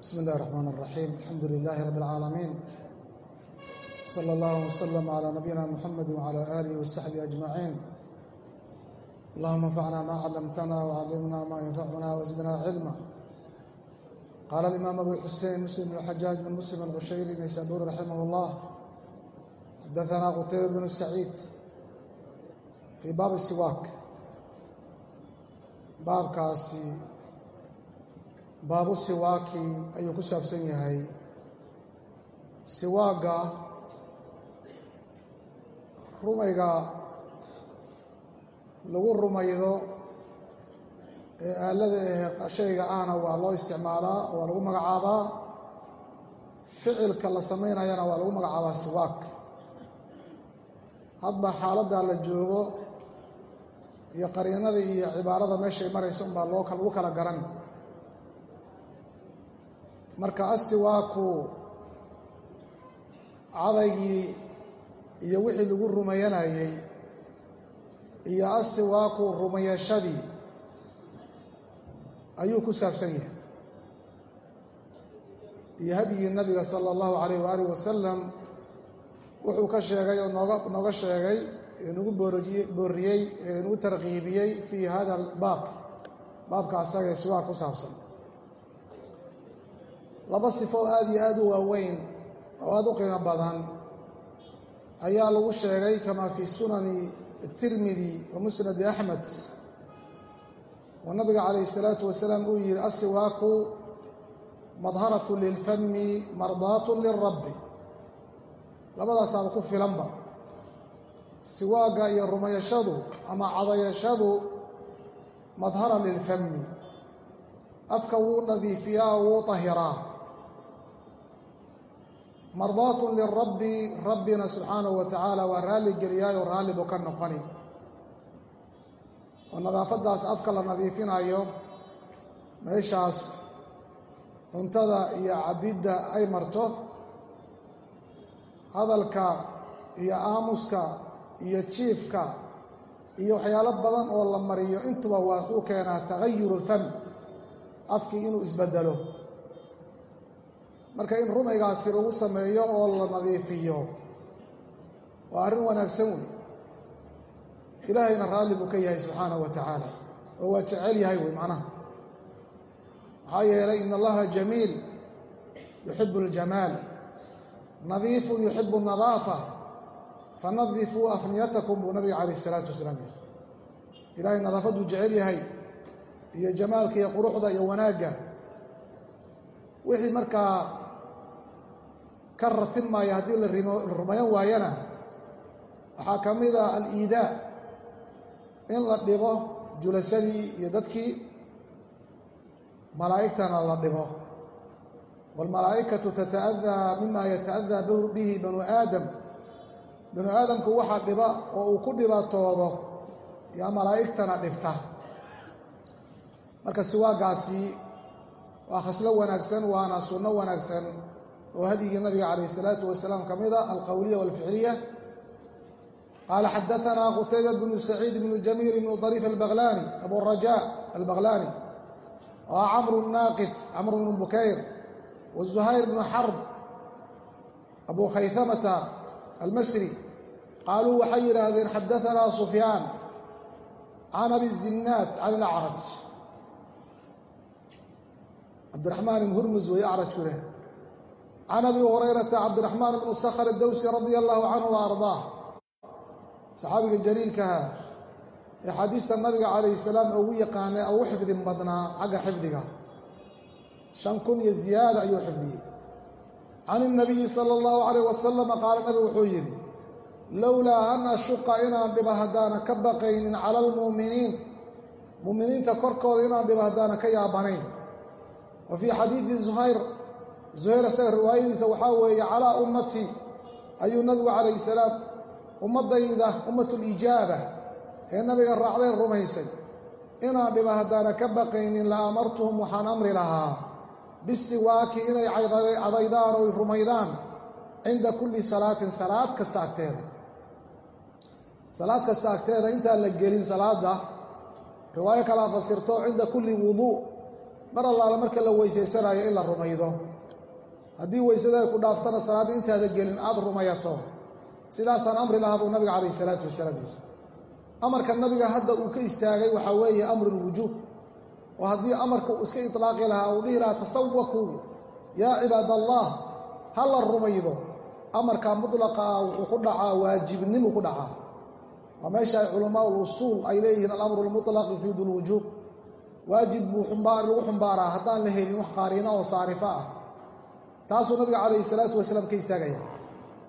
bsmi اllahi الرحmn الرaxيim alxamdu لilaahi rab اlcaalamiin slى اllah وslm عlى nabiyina mxamed وعlى آlih وsaxbihi أجmaciin allahuma اnfacna ma callamtana وcallimna ma yanfacuna wزidna cilma qaala اlimaam abu xusein muslim bn xajaaj bn muslim alqushayri naysaburi raximah اllah xadaثna qutayba bnu saciid fii baabi siwaak baabkaasi baabu siwaaki ayuu ku saabsan yahay. Siwaagga rumayga lagu rumaydo ee aalada ahe shayga ahna waa loo isticmaalaa waa lagu magacaabaa. Ficilka la samaynayana waa lagu magacaabaa siwaak. Hadba xaaladda la joogo iyo qariinada iyo cibaarada meeshay marayso unbaa loo lagu kala garan marka astiwaaku cadaygii iyo wixii lagu rumayanayey iyo astiwaaku rumayashadii ayuu ku saabsan yahay. Iyo hadyigii nabiga sala allahu calayh waaalih wasalam wuxuu ka sheegay oo nooga nooga sheegay ee nagu booriye booriyey ee nagu tarkiibiyey fii hada albaab baabka asaga siwaak ku saabsan laba sifo aad iyo aad u waaweyn oo aad u qiimo badan ayaa lagu sheegay kamaa fii sunani tirmidi wa musnadi axmed oo nabiga calayh isalaatu wasalaam uu yihi asiwaaku madharatu lilfami mardaatu lilrabbi labadaasaaba ku filanba siwaagga iyo rumayashadu ama cadayashadu madhara lilfami afka wuu nadiifiyaa oo wuu tahiraa mardaatun lirabbi rabbina subxaanahu wa tacaala waa raalli geliyaayoo raalli buu ka noqoni. Oo nadaafaddaas afka la nadiifinayo meeshaas cuntada iyo cabidda ay marto hadalka iyo aamuska iyo jiifka iyo waxyaalo badan oo la mariyo intuba waa uu keenaa tagayuru lfam afkii inuu isbedelo marka in rumaygaasi lagu sameeyo oo la nadiifiyo waa arrin wanaagsan wey ilaahayna raalli buu ka yahay subxaanahu wa tacaala oo waa jecel yahay wey macnaha. Maxaa yeelay in allaha jamiil yuxibu اljamaal nadiifun yuxibu اnadaafa fanadifuu afniyatakum buu nabiga calayh isalaatu wasalaam yihi ilaahay nadaafaduu jecel yahay iyo jamaalka iyo quruxda iyo wanaagga. Wixii markaa ka ratin maaya haddii la rumayan waayana. Waxaa ka mida aliidaa in la dhibo julasadii iyo dadkii malaa'igtana la dhibo waalmalaa'ikatu tata'adaa mima yata'adaa bihi banu aadam. Banu aadamku waxaa dhiba oo uu ku dhibatoodo yaa malaa'igtana dhibta. Marka siwaagaasi waa khaslo wanaagsan waana sunno wanaagsan oo hadyigii nabiga calayh isalaatu wasalaam ka mida alqowliya walficliya qaala xadaanaa qutayba bnu saciid bnu jamiil bnu dariif albaqlani aburaja albaqlani waa camru naaqid camru bnu bukayr wazuhayr bnu xarb abu khaytamata almasri qaaluu waxay yidhaahdeen xadaanaa sufyaan can abi zinaad can ilacraj cabdiraxmaan ibn hurmus wey acrajku leh can abi hurayrata cabdiraxmaan ibnu sakhr dawsi radia allahu canhu wa ardaah saxaabiga jaliilkaha ee xadiista nabiga calayh salaam ugu yaqaanay ugu xifdi badnaa xagga xifdiga shan kun iyo ziyaada ayuu xifdiyey can inabiyi sala allahu calayh wasalama qaala nabigu wuxuu yidhi lowlaa an ashuqa inaan dhiba haddaana ka baqaynin cala almu'miniin mu'miniinta korkooda inaan dhiba haddaana ka yaabanayn wa fii xadiidi zuhayr zuhayr isaga riwaayadiisa waxaa weeye calaa ummatii ayuu nabigu calayhi salaam ummaddayda ummatulijaaba ee nabiga raacday rumaysay inaan dhiba haddaana ka baqaynin la amartuhum waxaan amri lahaa. Bisiwaaki inay cadaydaan oy rumaydaan cinda kulli salaatin salaad kasta agteeda. Salaad kasta agteeda intaan la gelin salaadda riwaayo kalaa fasirto cinda kulli wuduu mar allaala marka la weysaysanayo in la rumaydo haddii weysada ay ku dhaaftana salaaddii intaada gelin aad rumayato. Sidaasaan amri lahaa buu nabiga calayhi salaatu wasalaam yidhi amarka nabiga hadda uu ka istaagay waxaa weeye amrulwujuub oo haddii amarka uu iska itlaaqi lahaa uu dhihi lahaa tasawakuu yaa cibaadallah ha la rumaydo. Amarka mutlaqa ah wuxuu ku dhacaa waajibnimu ku dhacaa. Waa meesha ay culamaa ulusuul ay leeyihiin alamru lmutlaq yufiidu lwujuub waajib buu lagu xumbaaraa haddaan la helin wax qaariina oo saarifa ah taasuu nabiga calayhi salaatu wasalaam ka istaagaya.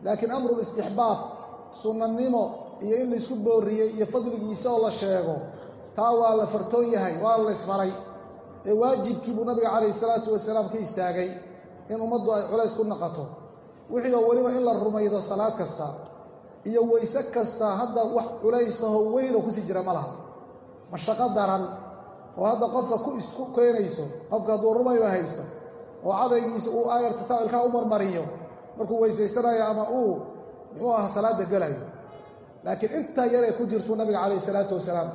Laakiin amrulistixbaab sunnanimo iyo in laysku booriyey iyo fadligiisa oo la sheego taa waa la fartoon yahay waa la ysfaray ee waajibkii buu nabiga calayhi salaatu wasalaam ka istaagay in ummaddu ay culays ku naqato. Wixii oo weliba in la rumaydo salaad kasta iyo weyse kasta hadda wax culaysaho weyn oo ku sii jira ma laha. Mashaqo daran oo hadda qofka ku isku keenayso qofka hadduu rumayba haysto oo cadaygiisa uu aayar tasaa'ilkaa u marmariyo markuu weysaysanayo ama uu muxuu aha salaadda gelayo laakiin intaa yaree ku jirtuu nabiga calayhi salaatu wasalaam.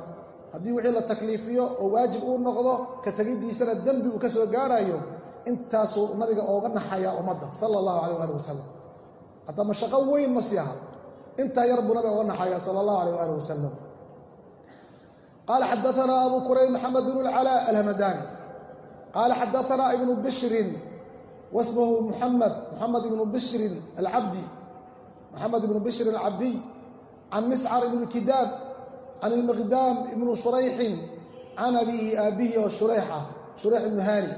Haddii wixii la takliifiyo oo waajib uu noqdo ka tegiddiisana dembi uu ka soo gaarayo intaasuu nabiga ooga naxayaa ummadda sala allahu calayh waali wasalam hataa mashaqo weyn ma sii aha intaa yar buu nabiga oga naxayaa sala allahu calayh waali wasalam qaala xadaanaa abu kurayb maxamed bn اlcalaa alhamadani qaala xadaanaa ibnu bishrin wasmahu muxamed muxamed ibnu bishrin alcabdi moxamed ibnu bishrin alcabdiy can miscar ibni kidaab can ilmiqdaam ibnu shurayxin can abiihi aabbihi oo shurayx ah shurayx ibnu haani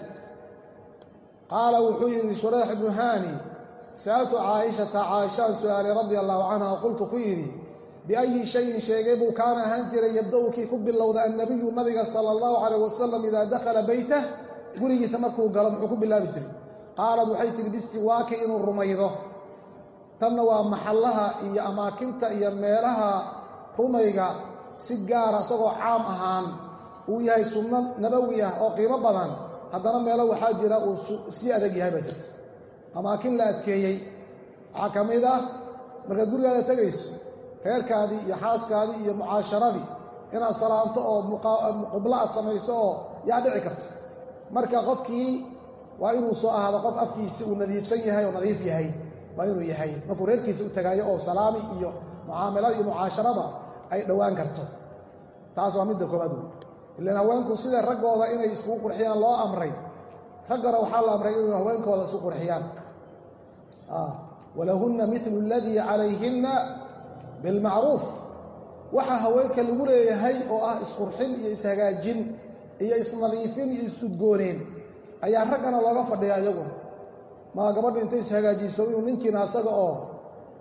qaala wuxuu yidhi shurayx ibnu haani sa'altu caaishata caaishaan su'aalay radia allahu canha qultu ku yidhi biayi shayin sheegay buu kaana ahaan jiray yabda'u kii ku bilowda annabiyu nabiga sala allahu calayh wasalam idaa dakhala beytah gurigiisa markuu galo muxuu ku bilaabi jiray. Qaalad waxay tihi bisiwaaki inuu rumaydo. Tanna waa maxallaha iyo amaakinta iyo meelaha rumayga si gaara isagoo caam ahaan uu yahay sunno nabawi ah oo qiimo badan haddana meelo waxaa jira uu sii adag yahay baa jirta. Amaakin la adkeeyey. Waxaa ka mid ah markaad gurigaada tegayso reerkaadii iyo xaaskaadii iyo mucaasharadii inaad salaamto oo qublo aad samayso oo yaa dhici karta marka qofkii waa inuu soo ahaado qof afkiisi uu nadiifsan yahay oo nadiif yahay waa inuu yahay. Markuu reerkiisa u tagaayo oo salaami iyo mucaamalada iyo mucaasharada ay dhowaan karto. Taas waa midda koobaad wey ilaan haweenku sida raggooda inay iskugu qurxiyaan loo amray. Raggana waxaa la amray inay haweenkooda isu qurxiyaan. Walahunna milu aladii calayhinna bilmacruuf waxaa haweenka lagu leeyahay oo ah isqurxin iyo ishagaajin iyo isnadiifin iyo isudgooneen. Ayaa raggana looga fadhiyaa iyaguna maa gabadha intay ishagaajiso inuu ninkiina asaga oo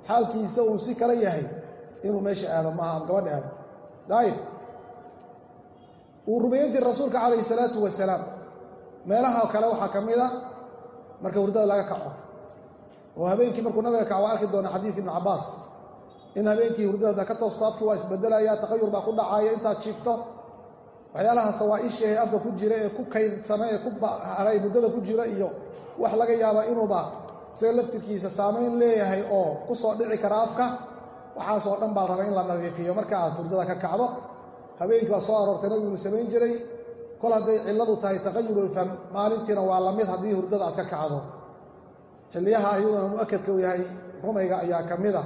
xaalkiisa uu si kala yahay inuu meesha aado. Maaha gabadha aado daayib uu jira rasuulka calayhi salaatu wasalaam. Meelaha kale waxaa ka mid a marka hurdada laga kaco. Oo habeenkii markuu nabiga kaco waa arki doona xadiid ibnu cabbaas. In habeenkii hurdada ka toosto afkii waa isbedelaya taqayur baa ku dhacaaya intaad jiifto waxyaalaha sawaaisha ee afka ku jira ee ku kaydsama ee ku haray muddada ku jira iyo wax laga yaaba inuuba sida laftirkiisa saamayn leeyahay oo ku soo dhici kara afka. Waxaasoo dhan baa raba in la nadiifiyo. Marka aad hurdada ka kacdo habeenkii waa soo aroortay nabigunu samayn jiray. Kol hadday cilladu tahay taqayurulfam maalintiina waa la mid haddii hurdada aad ka kacdo. Xilliyaha iyaduna mu'akadka uu yahay rumayga ayaa ka mid a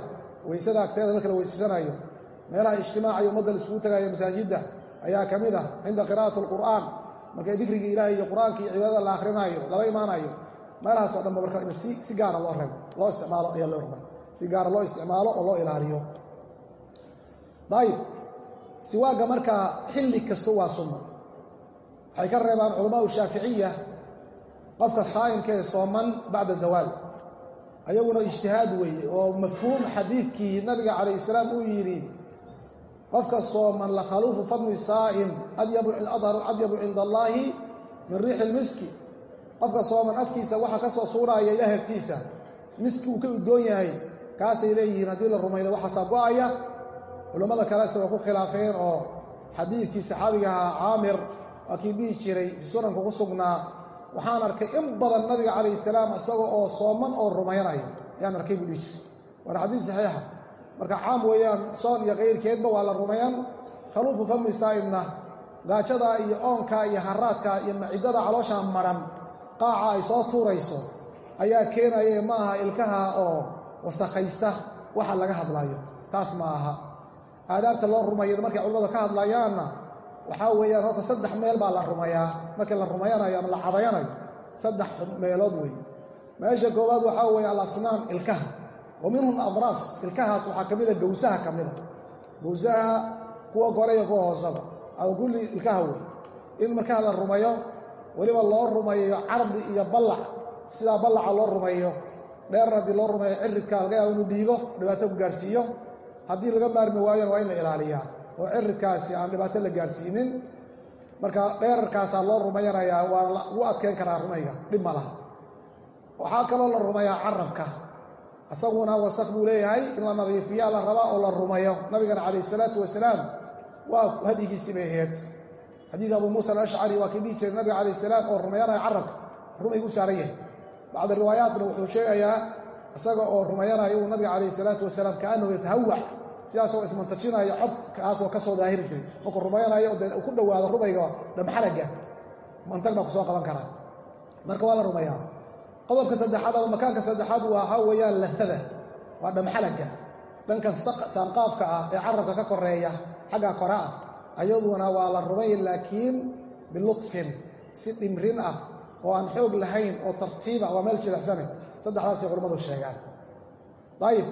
weysada agteeda la weysasanayo meelaha ijtimaacayo ummadda la iskugu tagayo masaajidda ayaa ka mid ah cinda qiraa'ati alqur'aan. Marka dikrigii ilaahay iyo qur'aanka iyo cibaadada la akrinaayo lala imaanayo meelahaasoo dhanba marka in si gaara loo reebo loo isticmaalo ayaa loo rabaa. Si gaara loo isticmaalo oo loo ilaaliyo. Dayib siwaagga markaa xilli kasta waa sunno waxay ka reebaan culamaau shaaficiya qofka saa'imka ee sooman bacda zawaal. Ayaguna ijtihaad weeye oo mafhuum xadiidkii nabiga calayh salaam uu yidhi qofka sooman la khaluufu fadmi saa'im adyabu cinda allaahi min riixi lmiski qofka sooman afkiisa waxaa ka soo suuraaya ilaah agtiisa. Miski uu ka udgoon yahay kaasay leeyihiin haddii la rumaydo waxaasaa go'aya culammada kalese waa ku khilaafeen oo xadiidkii saxaabiga ahaa caamir waa kii dhihi jiray sunanku ku sugnaa waxaan arkay in badan nabiga calayh salaam isaga oo sooman oo rumaynaya ayaan arkay buu dhihi jiray. Waana xadiid saxiixa marka caam weeyaan soon iyo kayrkeedba waa la rumayan khaluufu fami saa'imna gaajada iyo oonka iyo haraadka iyo macidada caloosha maran qaaca ay soo tuurayso ayaa keenaya ma aha ilkaha oo wasakhaysta waxa laga hadlayo taas ma aha. Aadaabta loo rumayo markay culimmadu ka hadlayaanna waxaa weeyaan horta saddex meel baa la rumayaa. Markii la rumayanayo ama la cadayanayo saddex meelood weeye meesha koowaad waxaa weeye alasnaam ilkaha wa minhum adraas ilkahaas waxaa ka mida gawsaha ka mida gawsaha kuwa kore iyo kuwa hoosaba ama kulli ilkaha wey in markaa la rumayo weliba loo rumayo cardi iyo ballac sidaa ballaca loo rumayo dheer haddii loo rumayo ciridka laga yaabo inuu dhiigo dhibaato ku gaarhsiiyo haddii laga maarmi waayana waa in la ilaaliyaa oo ciridkaasi aan dhibaato la gaarhsiinin marka dheerarkaasaa loo rumayanayaa waa lagu adkeyn karaa rumayga dhib ma laha waxaa kaloo la rumayaa carabka isaguna wasaq buu leeyahay in la nadiifiyaa la rabaa oo la rumayo. Nabigana calayh isalaatu wasalaam waa hadyigiisii bay ahayd. Xadiid abu muusa alashcari waa kii dhihi jiray nabiga calayh salaam oo rumayanaya carabka rumaygu saaran yahay. Bacda riwaayaatna wuxuu sheegayaa isaga oo rumayanaya uu nabiga calayh salaatu wasalaam kaanahu yatahawac sidaasoo ismantajinaya cod kaasoo ka soo daahiri jiray. Markuu rumayanayo uu ku dhowaado rumayga dhamxalaga. Mantag baa ku soo qaban karaa marka waa la rumayaa qodobka saddexaad ama makaanka saddexaad waxaa weeyaan lahada waa dhamxalaga dhankan saanqaafka ah ee carabka ka koreeya xagga kore ah ayaduna waa la rumay laakiin bilutfin si dhimrin ah oo aan xoog lahayn oo tartiiba waa meel jilacsane. Saddexdaasay culammadu sheegaan. Dayib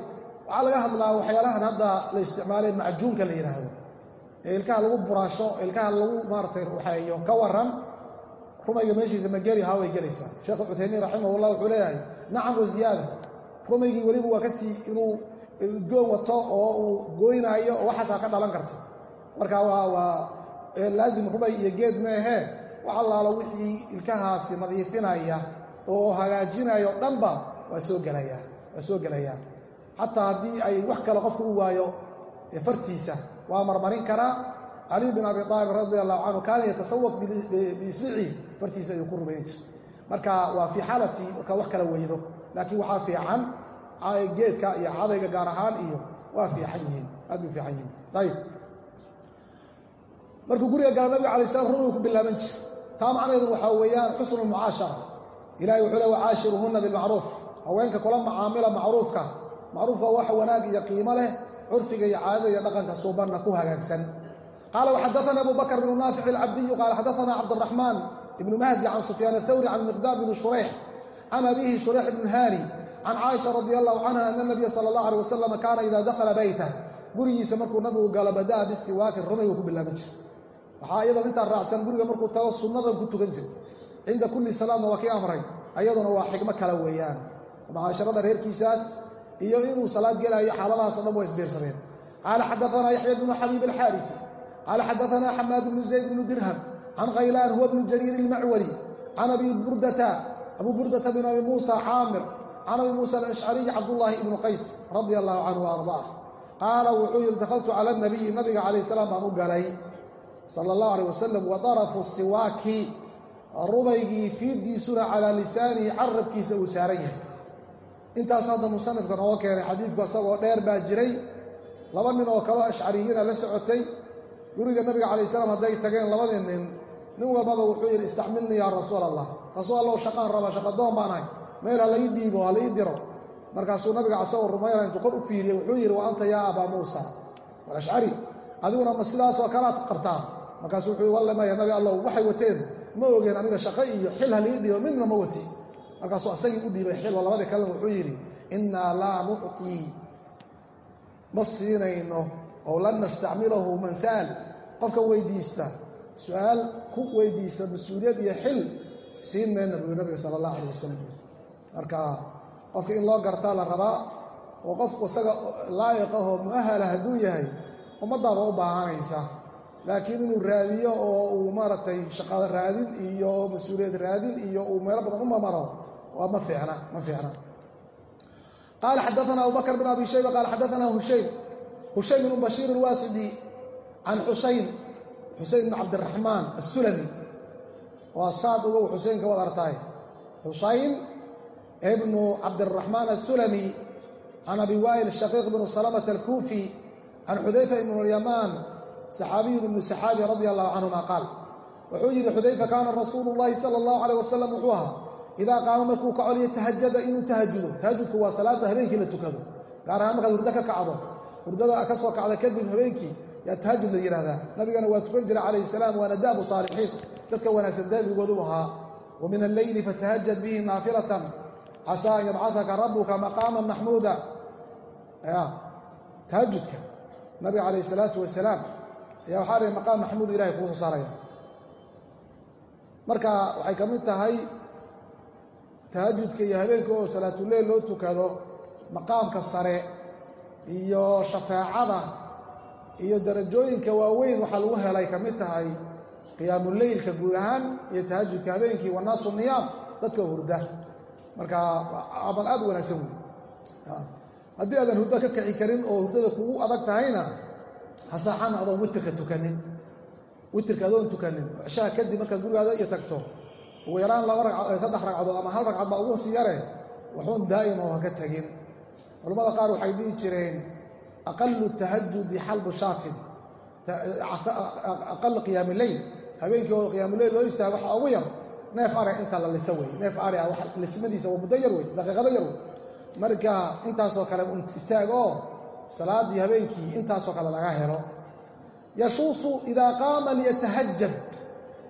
waxaa laga hadlaa waxyaalahan hadda la isticmaalay macjuunka la yidhaahdo ee ilkaha lagu buraasho ilkaha lagu maaratay ruxeeyo ka waran rumayga meeshiisa ma geli haa way gelaysaa. Sheekh cuthaymiin raximahullah wuxuu leeyahay nacam wa ziyaada. Rumaygii weliba waa ka sii inuu udgoon wato oo uu gooynaayo oo waxaasaa ka dhalan karta marka waa waa laazim rumay iyo geed meehee wax allaalo wixii ilkahaasi nadiifinaya oo hagaajinaya dhanba waa soo gelayaa waa soo gelayaa xataa haddii ay wax kale qofku u waayo fartiisa waa marmarin karaa caliy bin abi aalib radi allahu canhu kaana yatasawaq biisbicihi fartiisa ayuu ku rumayn jiray. Marka waa fii xaalati markaa wax kala weydo laakiin waxaa fiican geedka iyo cadayga gaar ahaan iyo waa fiican yihiin aad bay fiican yihiin. Ayib markuu guriga gala nabiga alay slam rumigu ku bilaaban jir taa macnaheedu waxaa weeyaan xusnu mucaashara. Ilahay wuxuu le wacaashiruhunna bilmacruuf. Haweenka kula macaamila macruufka. Macruufka wax wanaag iyo qiimo leh curfiga iyo caadada iyo dhaqanka suubanna ku hagaagsan qaala waxadaana abu bakr bnu naafic alcabdiyu qaala xadaana cabdiraxmaan ibnu mahdi can sufyaan athawri can miqdaam bni shureyx can abihi shureyx ibn haani can caaisha radi allahu canha ana nabiya sala allah alay wasalam kaana idaa dakhala beytah gurigiisa markuu nabigu galo badaa bistiwaakin rumaygu ku bilaaban jira waxaa iyadoo intaa raacsan guriga markuu tago sunnadan ku tukan jira cinda kulli salaadna waa kii amray. Ayaduna waa xikmo kale weeyaan. Mucaasharada reerkiisaas iyo inuu salaad gelaayo xaaladahaas o dhan waa isbiirsadeen. Qaala xadaanaa yaxya bnu xabiib qaala xadaanaa xamaad bnu zayd bnu dirham can khaylaan huwa bnu jariir ilmacwali can abi burdata abu burdata bn abi muusa caamir can abi muusa alashcariy cabdullaahi ibnu qays radia allahu canhu ardaah qaala wuxuu yidhi dakhaltu cala nabiyi nabiga calayh salaam baan u galay sala allahu aleyh wasalam wa darafu siwaaki rumaygii fiiddiisuna calaa lisaanihi carabkiisa uu saaran yahay intaas hadda musanifka nooga keenay xadiidku isagoo dheer baa jiray laba nin oo kaloo ashcariyiina la socotay guriga nabiga calay salaam hadday tageen labadii nin nin walbaba wuxuu yidhi istacmilnii yaa rasuul allah. Rasuul allow shaqaan raba shaqadoon baan ahay. Meel ha lai dhiibo ha diro. Markaasuu nabiga asagoo rumayna intuu kor u fiiriyey wuxuu yidhi wa anta yaa abaa muusa? Walashcari adiguna ma sidaasoo kalaad qabtaa? Markaasuu wuxuu yii walle maya nabi allow waxay wateen ma ogeen aniga shaqo iyo xil ha dhiibo midna ma wati. Markaasuu asagii u dhiibay xilwa labadii kalena wuxuu yidhi innaa laa nucطii ma siinayno oo lan nastacmilahu man sa'al. Qofka weydiista su'aal ku weydiista mas'uuliyad iyo xil siin mayna buu nabiga sala allah alay wasalam marka qofka in loo gartaa la rabaa oo qofku isaga laayiq ahoo mu'ahala hadduu yahay ummaddaaba u baahanaysa. Laakiin inuu raadiyo oo uu maaragtay shaqada raadin iyo mas'uuliyad raadin iyo uu meelo badan u mamaro waa ma fiicna ma fiicna. Qaala xadaana abu bakr bn abi shayba qaala xadaana hushaym hushaym bnu bashiir alwaasidi can xusayn xusayn bn cabdiraxmaan asulami waa saad ugow xuseyn ka wad artaay xusayn ibnu cabdiraxmaan asulami can abi waa'il shaqiiq bnu salamata alkuufi can xudayfa ibnu lyamaan saxaabiyun ibnu saxaabi radia allahu canhuma qaal. Wuxuu yidhi xudayfa kaana rasuulu llahi sala allahu caleyh wasalam wuxuu ahaa idaa qaama markuu kacoliyo tahajada inuu tahajudo tahajudku waa salaada habeenkii la tukado gaar markaad hurdo ka kacdo hurdada ka soo kacda kadib habeenkii yaa tahajud la yidhaahdaa nabigana waa tukan jiray calayhi salaam waana daabu saalixiin. Dadka wanaagsan daabigoodu ahaa. Wa min alleyli fatahajad bihi naafilatan. Casaa an yabcataka rabuka maqaaman maxmuuda tahajudka nabiga calayhi salaatu wasalaam ayaa waxaa leh maqaam maxmuud ilahay kuu soo saaraya. Marka waxay ka mid tahay tahajudka iyo habeenka oo salaatuleyl loo tukado maqaamka sare iyo shafaacada iyo darajooyinka waaweyn waxaa lagu helay ka mid tahay qiyaamuleylka guud ahaan iyo tahajudka habeenkii wanaasu niyaam dadka hurda. Marka camal aad wanaagsan wey haddii aadan hurdo ka kaci karin oo hurdada kugu adag tahayna hasaaxan adoon witirka tukanin. Witirka adoon tukanin. Cishaha kadib markaad gurigaada iyo tagto ugu yaraan laba ragcad saddex ragcadood ama hal ragcad baa ugu sii yare waxuun daa'im oo haka tegin culamada qaar waxay dhihi jireen aqalu tahajudi xalbu shaatin. Aqal qiyaami leyl habeenkii oo qiyaamuleyl loo istaago waxaa ugu yar neef are inta la lisa wey neef are ah lismadiisa waa muddo yar wey daqiiqado yar wey marka intaasoo kale istaag oo salaadii habeenkii intaasoo kale laga helo. Yashuusu idaa qaama liyatahajad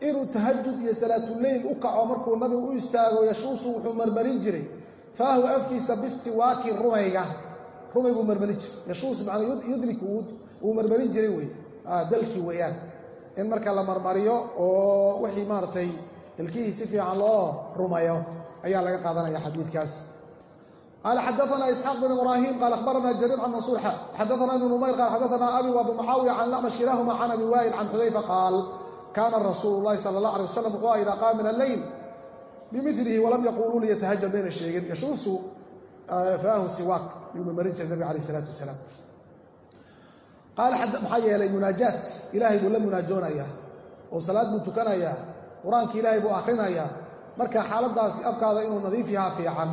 inuu tahajud iyo salaatuleyl u kaco markuu nabigu u istaago yashuusu wuxuu marmarin jiray faahu afkiisa bistiwaaki rumayga rumayguu marmarin jiray yashuus macnaa yudrik wuu marmarin jiray wey dalkii weeyaan in marka la marmariyo oo wixii maaragtay ilkihii si fiican loo rumayo ayaa laga qaadanaya xadiidkaas قال xdثna إسحاq بن إبراhيم qال أخبرna جرير عن منصور xdثna بن نmayr qال xdثna أbي وأبو معاaوية عن الأعمش كiلاahma عن أبي wائل عن xudayفة qاal kاna رasuuل الlahi صلى الله عليه وسلم وxuu إda qاama min الleyل bimilihi walam yaquuluu liyatahajad mayna sheegin yashuusu ah, faahu siwaaq yuuna marin jiray nabiga alayh isalaatu wasalaam. Qaal maxaa yeelay munaajaat ilaahay buu la munaajoonayaa oo salaad buu tukanayaa qur'aanka ilaahay buu akhrinayaa marka xaaladaasi afkaada inuu nadiif yahaa fiican.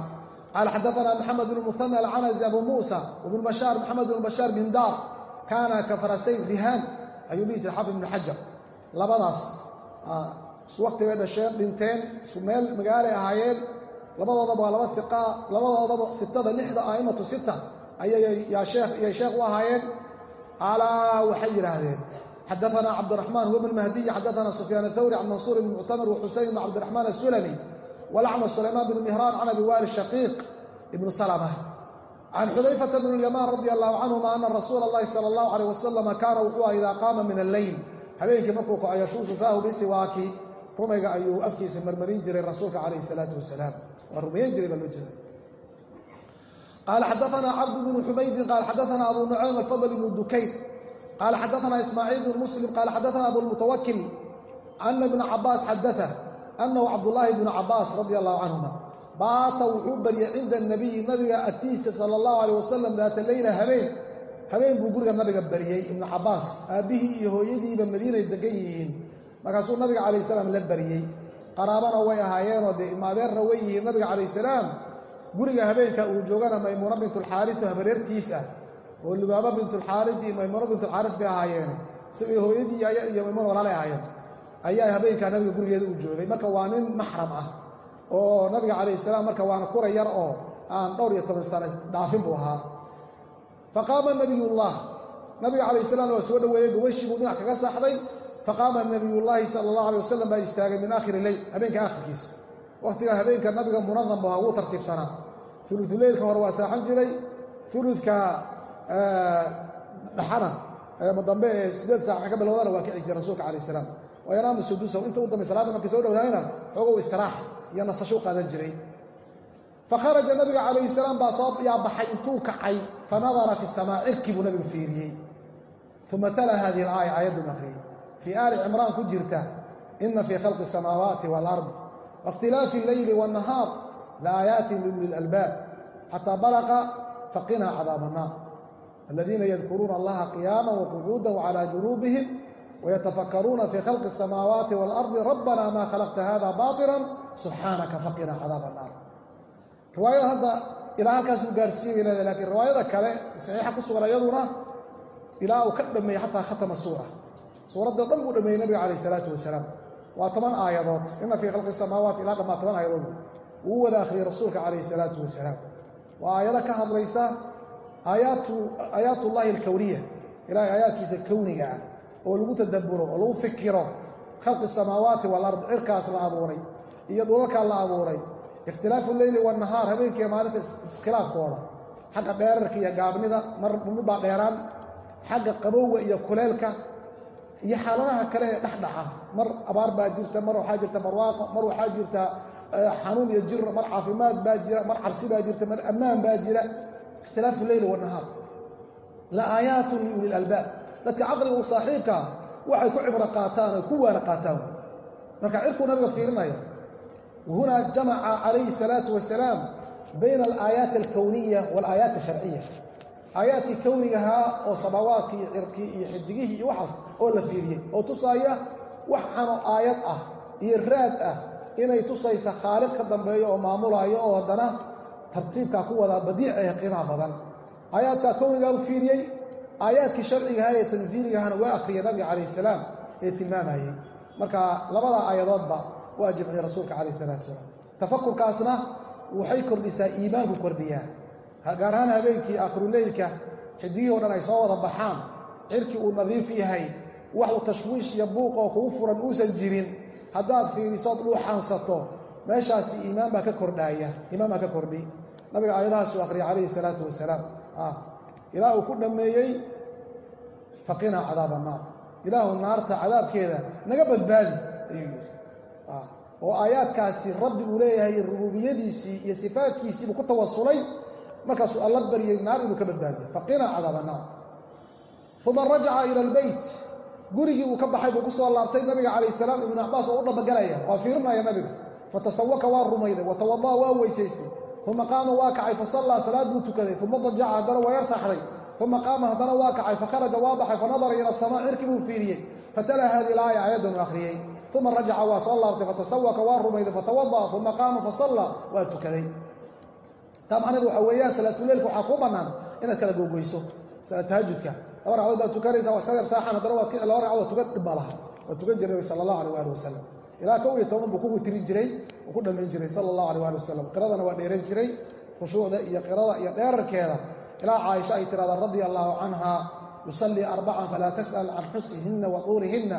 Qaala xadaanaa maxamed bn muhana alcanazi abu muusa wbn bashaar maxamed bn bashaar bin daar kaana ka farasayn rihaan ayuu dhihi jiray xafid bn xajar. Labadaas ah, isku waqti bay dhasheen dhinteen isku meel magaalay ahaayeen. Labadoodaba waa laba iqa labadoodaba sitada lixda a'immatu sita ayayay sheekh u ahaayeen. Alaa waxay yidhaahdeen xadaana cabdiraxmaan huwa bn mahdiy xadaana sufyaan athawri can mansuur bn muctamir waxuseyn bn cabdiraxmaan asulami walacmash sulaymaan bn mihraan can abi waali shaqiiq ibnu salma can xudayfata bn lyamaan radi allahu canhuma ana rasuula اllahi sala اllahu aleyh wasalama kaana wuxuu ah idaa qaama min alleyl habeenkii markuu kaco yashuusu faahu bisiwaaki rumayga ayuu afkiisa marmarin jiray rasuulka calayh salaatu wasalaam. Waa rumayen jiray baa loo jeeda qaala xadaana cabd bnu xumaydin qaala xadaana abu nucaym alfadl ibnu dukayn qaala xadaana ismaaciil bn muslim qaala xadaana abulmutawakil ana bna cabaas xadaa anahu cabdullaahi bnu cabaas radi allahu canhuma baata wuxuu baryay cinda anabiyi nabiga agtiisa sala allahu aleyh wasalam daata leyla habeen. Habeen buu guriga nabiga baryey ibnu cabaas aabbihii iyo hooyadiiba madiinay degan yihiin markaasuu nabiga calayh salaam la baryey qaraabana way ahaayeenoo dee imaadeerna way yihiin nabiga calayh salaam. Guriga habeenka uu joogana maymuuna bintulxaariu habareertiis ah. Oo lubaaba bintulxaarid iyo maymuuna bintulxaaris bay ahaayeen. Isagoo hooyadii iyo maymuuna walaalay ahaayeen. Ayaa habeenkaa nabiga gurigeeda uu joogay. Marka waa nin maxram ah. Oo nabiga calayh salaam marka waana kura yar oo aan dhowr iyo toban sano dhaafin buu ahaa. Faqaama nabiyullah. Nabiga calayh salaam waa soo dhoweeyey gobashii buu dhinac kaga saaxday faqaama nabiyullaahi sala allah alay wasalam baa istaagay min aakhiri leyl habeenka aakhirkiisa wakhtiga habeenka nabiga munadam bu ugu tartiibsanaa. Uluuleylka hore waa saaxan jiray. Uludka dhaxana dambe ee sideed saac ka bilowdana waa kici jiray rasuulka calayh salaam. Wayanaamu sudusa inta u dambay salaadda markay soo dhowdaayna xoogow istiraaxa iyo nasasho u qaadan jiray. Fakharaja nabiga calayhi salaam baa soo yaa baxay intuu kacay. Fanadara fi samaa cirkii buu nabigu fiiriyey. Uma tala hadihi alaaya aayaddu akhriyey fii aali cimraan ku jirta ina fii khalqi asamaawaati waalardi waاkhtilaafi اlleyli waاnahaar laayaatin liuli اlalbaab xataa balaqa faqinha cadaab annaar aladiina yadkuruuna allaha qiyaama waqucuuda wcalaa junuubihim wayatafakkaruuna fii khalqi asamaawaati waalardi rabbana maa khalaqta hada baطilan subxaanaka faqina cadaab annaar riwaayada hadda ilaa halkaasuu gaarsiinayla laakiin riwaayada kale saxiixa ku sugan ayaduna ilaa uu ka dhameeyey xataa khatama suura suuradda dhan buu dhameeyey nabiga calayh isalaatu wasalaam. Waa toban aayadood. Ina fii khalqi samaawaati ilaa dhammaa toban aayadood wuu wada akhriyey rasuulka calayhi salaatu wasalaam. Waa aayado ka hadlaysa aayaatullaahi alkowniya ilaahay aayaadkiisa kowniga ah oo lagu tadabburo oo lagu fikiro khalqi samaawaati walard cirkaas la abuuray iyo dhulalkaa la abuuray. Ikhtilaafu leyli wanahaar habeenkiiyo maalinta iskhilaafkooda. Xagga dheerarka iyo gaabnida mar mid baa dheeraan. Xagga qabowga iyo kuleelka iyo xaaladaha kale ee dhexdhaca. Mar abaar baa jirta mar waxaa jirta barwaaqo mar waxaa jirta xanuun iyo jiro mar caafimaad baa jira mar cabsi baa jirta mar ammaan baa jira. Ikhtilaafu leyli wanahaar la aayaatun liuli lalbaab dadka caqliga u saaxiibkaa waxay ku cibro qaataan ku waana qaataan. Marka cirkuu nabiga fiirinaya wahunaa jamaca calayhi salaatu wasalaam bayna alaayaati alkowniya waalaayaat asharciya aayaadkii kownigahaa oo samaawaadkii iyo cirkii iyo xidigihii iyo waxaas oo la fiiriyey oo tusaaya wax xano aayad ah iyo raad ah inay tusaysa khaaliq ka dambeeyo oo maamulaayo oo haddana tartiibkaa ku wadaa badiic ee qiimaha badan. Aayaadkaa kownigaa u fiiriyey aayaadkii sharcigahaa ee tansiiligahana waa akhriyay nabiga calayh salaam ee tilmaamayey marka labada aayadoodba waa jimciyey rasuulka calayh salatu salaam. Tafakurkaasna waxay kordhisaa iimaanku kordhiyaa gaar ahaan habeenkii aakhiruleylka xidigihii o dhan ay soo wada baxaan cirkii uu nadiif yahay wax tashwiish iyo buuqoo kugu furan uusan jirin haddaad fiirisood dhuuxaansato meeshaasi iimaan baa ka kordhaaya iimaan baa ka kordhi. Nabiga aayadahaasuu akhriyay calayhi salaatu wasalaam ilaa uu ku dhammeeyey faqinaa cadaab annaar ilaahu naarta cadaabkeeda naga badbaadi ayuu yidhi. Oo aayaadkaasi rabbi uu leeyahay rububiyadiisii iyo sifaadkiisiibuu ku tawasulay markaasuu alla baryey naar inuu ka badbaadiyo faqinaa cadaab annaar uma rajaca ila albeyt gurigii uu ka baxay buu ku laabtay nabiga calayh salaam ibnu cabaas oo u dhabagalaya waa fiirinaya nabiga. Fatasawaka waa rumayday watawada'a waa weysaystay. Uma qaama waa kacay fasallaa salaad buu tukaday. Uma dajaca haddana waa yar saaxday. Uma qaama haddana waa kacay fakharaja waa baxay fanadara ila asamaa cirki buu fiiriyey. Fatala hadi laaya aayaddan u akhriyey. Uma rajaca waa soo laabtay fatasawaka waa rumayday fatawada'a uma qaama fasallaa waa tukaday taa macneed waxaa weeyaan salaatuleylka waxaa kuu bannaan inaad kala googoyso salaad laba ragcadood baad tukanaysaa waa iska yar saaxan haddana waad kici laba ragcadood tukan dhib baa laha. Waa tukan jiray sala allahu alay waali wasalam ilaa kow iyo toban buu ku witiri jiray uu ku dhammayn jiray sala allahu alay waali wasalam qiradana waa dheeran jiray khushuucda iyo qirada iyo dheerarkeeda ilaa caaisha ay tirahda radia allaahu canha yusallii arbacan falaa tas'al can xusnihinna wa tuulihinna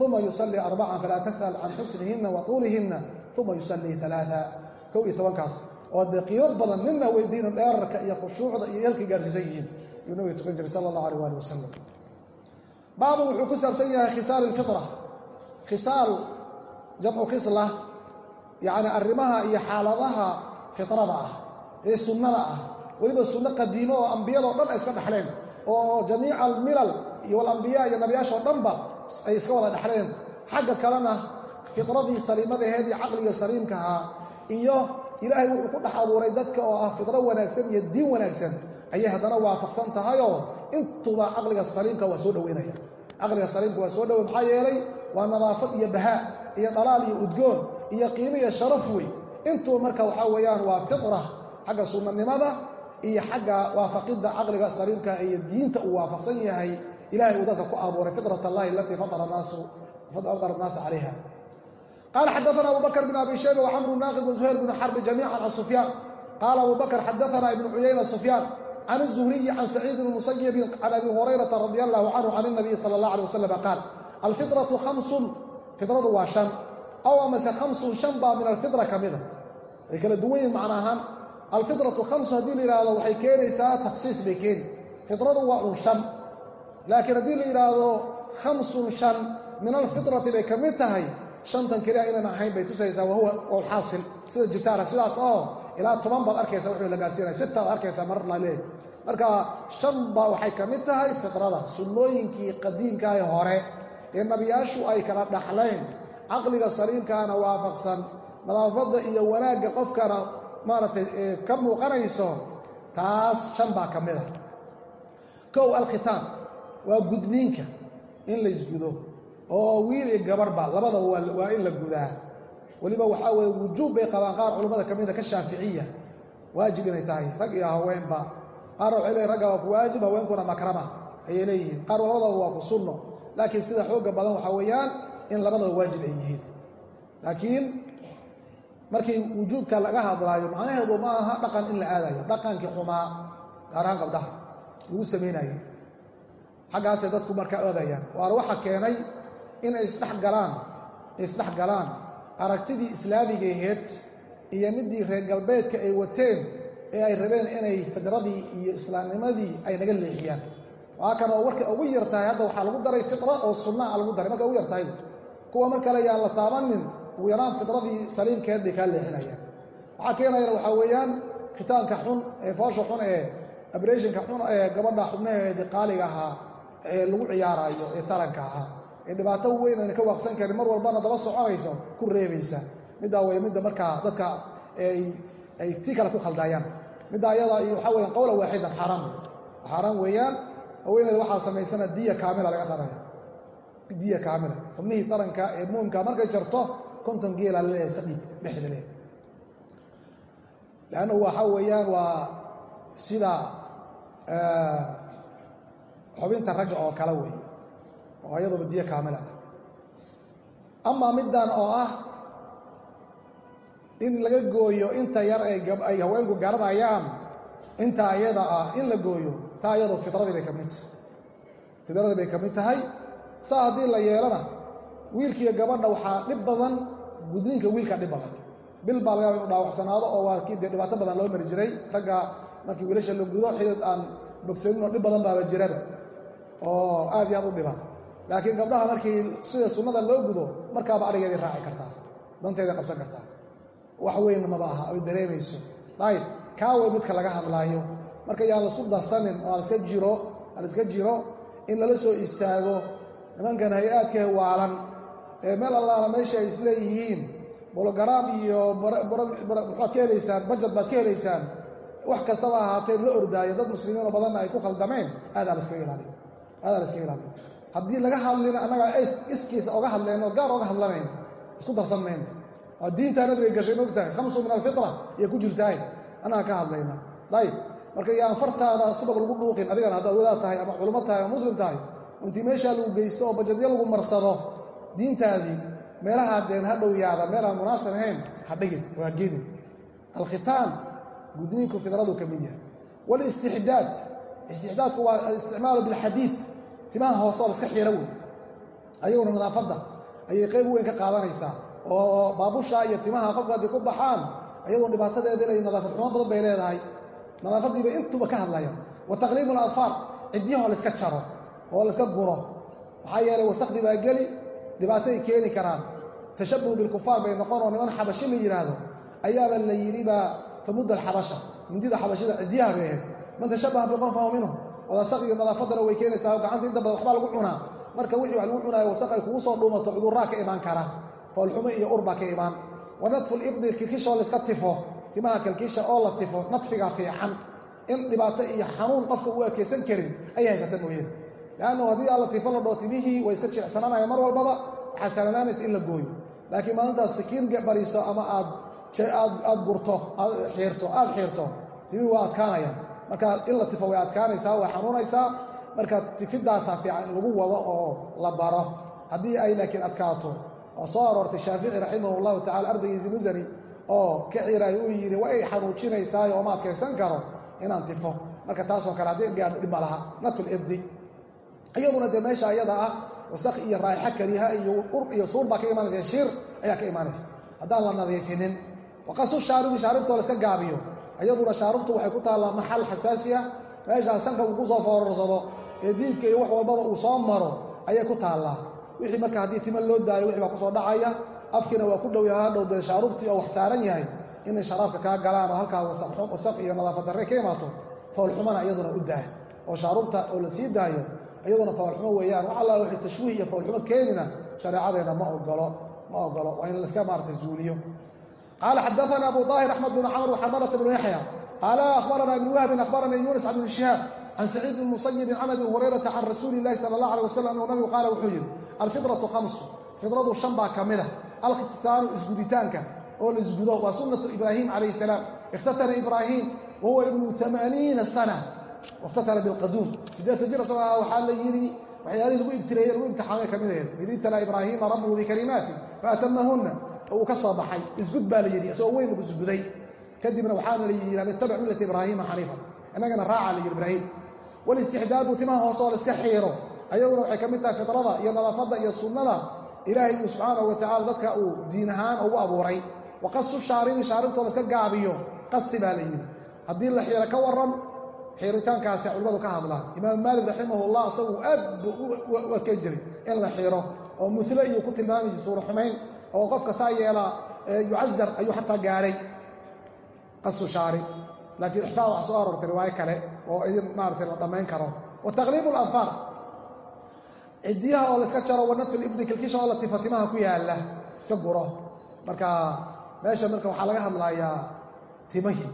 uma yusallii arbacan falaa tas'al can xusnihinna wa tuulihinna uma yusallii alaaa kow iyo tobankaas oo dee badan nina weydiino dheerarka iyo khushuucda iyo halkay gaarsiisan yihiin ayuu nabiga tukan jiray sala allah alay waali wasalam baabu wuxuu ku saabsan yahay khisaal ilfitra khisaal jamcu khisla yacni arrimaha iyo xaaladaha fitrada ah ee sunnada ah. Weliba sunno qadiimo oo ambiyadao dhan ay iska dhexleen oo jamiica almilal iyo walambiyaa iyo nabiyaashoo dhanba ay iska wada dhexleen xagga kalena fitradii saliimadaheed iyo caqliga saliimkahaa iyo ilaahay wuxuu ku dhex abuuray dadka oo ah fitro wanaagsan iyo diin wanaagsan. Ayay haddana waafaqsan tahayoo intuba caqliga saliimka waa soo dhoweynaya. Caqliga saliimka waa soo dhowey maxaa yeelay waa nadaafad iyo bahaa iyo dhalaal iyo udgoon iyo qiimo iyo sharaf wey intuba marka waxaa weeyaan waa fitra xagga sunnanimada iyo xagga waafaqidda caqliga saliimka iyo diinta uu waafaqsan yahay ilahay uu dadka ku abuuray fitrat allahi alatii fatara annaasa calayha qala xadaana abu bakr bn abi shayba waxamru naaqid wazuhayr bn xarbi jamiican can sufyaan qaala abu bakr xadaana ibnu cuyayna sufyaan can الzuhriyi can saciid bn musayibin can abi hurayrata radi allahu canhu can اnabiyi sala اllah alيه wasalam qaal alfitratu hamsun fitradu waa shan aw amase hamsun shan baa min alfitra ka mida way kala duwan yihiin macna ahaan alfitratu hamsu haddii la yidhaahdo waxay keenaysaa takhsiis bay keeni fitradu waa un shan laakiin haddii la yidhaahdo khamsun shan min alfitrati bay ka mid tahay shantan keliya inaan ahayn bay tusaysaa wahuwa xaasil. Sida jirtaana sidaas oo ilaa toban baad arkaysa wuxuu la gaarsiinaya. Sitaad arkaysaa marar laleeyahy marka shan baa waxay ka mid tahay fitrada sunnooyinkii qadiimkaah hore ee nabiyaashu ay kala dhaxlayn caqliga saliimkaana waafaqsan nadaafadda iyo wanaagga qofkana maaragtay ka muuqanayso taas shan baa ka mid a kow alkhitaan waa gudniinka in laysgudo oo wiil iyo gabarhba labadaba waa in la gudaa. Weliba waxaa weeye wujuub bay qabaan qaar culammada ka mida ka shaaficiya. Waajib inay tahay rag iyo haweenba qaarna waxay leeyihiin ragga waa ku waajib haweenkuna makrama ayay leeyihiin. Qaar labadaba waa ku sunno. Laakiin sida xooga badan waxaa weeyaan in labadaba waajib ay yihiin. Laakiin markii wujuubka laga hadlaayo macnaheedu ma aha dhaqan in la aadayo. Dhaqankii xumaa gaar ahaan gabdhaha lagu samaynayo xaggaasay dadku markaa oodayaan. Waana waxa keenay inay isdhexgalaan isdhex galaan aragtidii islaamiga aheyd iyo midii reer galbeedka ay wateen ee ay rabeen inay fidradii iyo islaamnimadii ay naga leexiyaan. Waa kan oo warka ugu yar tahay hadda waxaa lagu daray fitra oo sunnaa lagu daray. Marka ugu yar tahay kuwa mar kale yaan la taabanin ugu yaraan fidradii saliimkeed bay kaa leexinayaan. Waxaa keenayana waxaa weeyaan khitaanka xun ee foosha xun ee abreshinka xun ee gabadha xubnaheedii qaaliga ahaa ee lagu ciyaaraayo ee taranka ahaa ee dhibaato weyn ayna ka waaqsan karin. Mar walbana daba soconayso ku reebaysa. Middaa wey midda markaa dadka ay tii kale ku khaldayaan. Midda ayada iyo waxaa weyaan qowla waaxidan xaaraan wey xaaraan weeyaan haweeneyda waxaa samaysana diya kaamila laga qadaya diya kaamila. Xubnihii taranka ee muumka markay jarto konton geela la leeyahay sadhiig dhexda leeyahay. Leannahu waxaa weeyaan waa sida xubinta ragga oo kale wey oo ayaduba diyo kaamil ah. Amaa middan oo ah in laga gooyo inta yar ay haweenku garanayaan inta ayada ah in la gooyo taa ayadu fidradii bay ka mid fidradii bay ka mid tahay. Saa haddii la yeelana wiilkiiyo gabadha waxaa dhib badan gudniinka wiilka dhib badan. Bil baa laga yaaba inu dhaawacsanaado oo waa kii dee dhibaato badan loo mari jiray. Ragga markii wiilasha la gudo xidid aan bogsaninoo dhib badan baaba jiraba oo aad iyo aad u dhiba laakiin gabdhaha markii sida sunnada loo gudo markaaba arigeedii raaci kartaa danteeda qabsan kartaa wax weyn maba aha oy dareemayso. Dayib kaa wey midka laga hadlaayo. Marka yaan la isku darsanin oo jiro aliska jiro in lala soo istaago. Nimankan hay'aadka waalan ee meel allaala meesha ay isleeyihiin bologaraam iyo maxaad ka helaysaan bajad baad ka helaysaan wax kastaba ahaatee la ordaayo dad muslimiinoo badanna ay ku khaldameen aadaa laskaga ilaaliyo aadaa laskaga ilaaliyo haddii laga hadlina annaga iskiisa oga hadleen oo gaar oga hadlanayn isku darsan mayno waa diintaa nabiga gashay ma ogtahay? Khamsu min alfitra iyo ku jirtaay annaga ka hadlayna. Dayib. Marka yaan fartaada subag lagu dhuuqin adigana haddaad wadaad tahay ama culummo tahay ama muslim tahay intii meeshaa lagu geysto oo bajadyo lagu marsado diintaadii meelahaa deen ha dhow yaada meel aan munaasib ahayn ha dhigin waa geni alkhitaan gudniinku fidradu ka mid yahay. Waalistixdaad istixdaadku waa alisticmaalu bilxadiid timaha hoose oo la iska xiiro wey ayaguna nadaafadda ayay qayb weyn ka qaadanaysaa. Oo baabusha iyo timaha qofku hadday ku baxaan ayadoo dhibaatadeeda ilay nadaafad xumo badan bay leedahay. Nadaafaddiiba intuba ka hadlayaan wa taqliibu aladfaar cidyahoo la iska jaro oo la iska guro. Maxaa yeelay wasakhdii baa geli dhibaatay keeni karaan. Tashabuh bilkufaar bay noqon oo niman xabashi la yidhaahdo ayaaba la yidhibaa famudda alxabasha mindida xabashida cidyaha bay ahayd. Man tashabaha biqom fahu minhum wadasaq iyo nadaafaddana way keenaysaa gacanta inta badan waxbaa lagu cunaa. Marka wixii wax lagu cunaayo wasaq ay kugu soo dhuumato cudurraa ka imaan kara. Foolxumo iyo urbaa ka imaan. Wa nadfu libdi kilkishoo layska tifo. Timaha kilkisha oo la tifo nadfiga fiican. In dhibaato iyo xanuun qofka uu ekaysan karin ayay haysata mooyeen. Leannu haddii alla tifo la dhoo timihii way iska jilicsanaanaya mar walbaba waxaa salanaanaysa in la gooyo. Laakiin maalintaas sikiin bariso ama aad aad gurto aad xiirto aad xiirto timihii waa adkaanayaan marka in la tifo way adkaanaysaa way xanuunaysaa. Marka tifidaasaa fiican in lagu wado oo la baro. Haddii ay laakiin adkaato oo soo aroortay shaafici raximah llahu tacala ardaygiisi musani oo ka ciray uu yidhi way xanuujinaysaayo ooma adkaysan karo inaan tifo. Marka taasoo kale haddii gaadho dhib ma laha. Nadful ibdi. Iyaduna dee meesha ayada ah wasaq iyo raa'ixa keliha iyo ur iyo suur baa ka imaanaysa shiir ayaa ka imaanaysa. Haddaan la nadiifinin. Waqasu shaaribi shaaribtoo la iska gaabiyo iyaduna shaaribtu waxay ku taallaa maxal xasaasi ah meeshaa sanka uu ku soo foorarsado ee diibka iyo wax walbaba uu soo maro ayay ku taallaa wixii marka haddii tima loo daayo wixii baa ku soo dhacaya. Afkiina waa ku dhow yaha hadhow dee shaarubtii oo wax saaran yahay inay sharaabka kaa galaan oo halkaa wasaq iyo nadaafad darre ka imaato foolxumana iyaduna u daah oo shaarubta oo la sii daayo iyaduna foolxumo weeyaan. Wax alla wixii tashwiih iyo foolxumo keenina shareecadeenna ma ogolo ma ogolo waa in laiska maarata zuuliyo qaala xadaana abu daahir axmed bn camr waxamalata bnu yaxya qaala akhbarana ibn wahbin akhbaranii yunis can ibni shihaab can saciid bn musayibin can abi hurayrata can rasuuli illahi sala allah alay wasalam anuu nabigu qaala wuxuu yidhi alfidratu khamsu fidradu shan baa ka mid a alkhititaanu isguditaanka oo la isgudo waa sunnatu ibraahim calayh salaam ikhtatana ibraahim wahuwa ibnu amaaniina sana wakhtatana bilqaduum siddeetan jir isagoo ah waxaa la yidhi waxyaalihii lagu ibtireeyey lagu imtixaamay ka mid aheed id ibtalaa ibraahiima rabbuhu bikalimaatin faatamahunna oo uu ka soo baxay isgud baa la yidhi isagoo weyn u isguday kadibna waxaana la yidhi ittabic millata ibraahiima xaniifa innagana raaca la yidhi ibraahim walistixdaadu timaha hoose oo la iska xiiro ayaguna waxay ka mid tahay fidrada iyo nadaafadda iyo sunnada ilaahay uu subxaanahu wa tacala dadka uu diin ahaan ugu abuuray wa qasu shaaribi shaaribtoo la iska gaabiyo qasti baa la yidhi haddii la xiiro ka waran xiiritaankaasi culimmadu ka hadlaan imaam maalik raximahullah isagu aad buu u adkan jiray in la xiiro oo mule iyuu ku tilmaamay suura xumayn oo qofka saa yeelaa yucazar ayuu xataa gaadhay qasu shaarib laakiin ixfaa wax soo aroortay riwaayo kale oo idin maarata la dhammayn karo. Wa taqliibu alanfaar cidiyaha oo la iska jaro wanatl ibni kilkisha oo la tifo timaha ku yaalla iska guro. Marka meesha marka waxaa laga hadlayaa timihii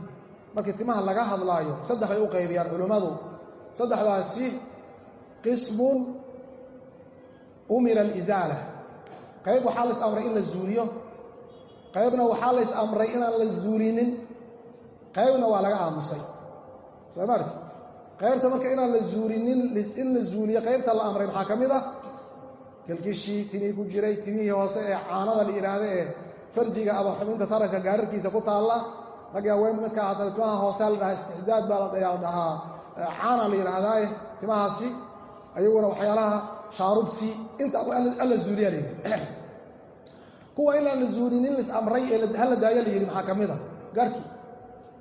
markii timaha laga hadlaayo saddex bay u qaybiyaan culimmadu. Saddexdaasi qismun umira alisaala qayb waxaa lays amray in la zuuliyo qaybna waxaa lays amray inaan la zuulinin qaybna waa laga aamusay. Soo maarti qaybta marka inaan la zuulinin in la zuuliyo qaybta la amray maxaa ka mid ah kilkishii timihii ku jiray timihii hoose ee caanada la yidhaahdo ee farjiga ama xubinta taranka gaararkiisa ku taalla. Ragga haween midka haddana timaha hoose la dhahaa istixdaad baa la dhahaa caana la yidhaahdaaye timahaasi ayaguna waxyaalaha shaarubtii inta alla zuuliya la yidhi kuwa inaan la zuulinin lis amray ee hala daaya la yidhi maxaa ka mid a gaarkii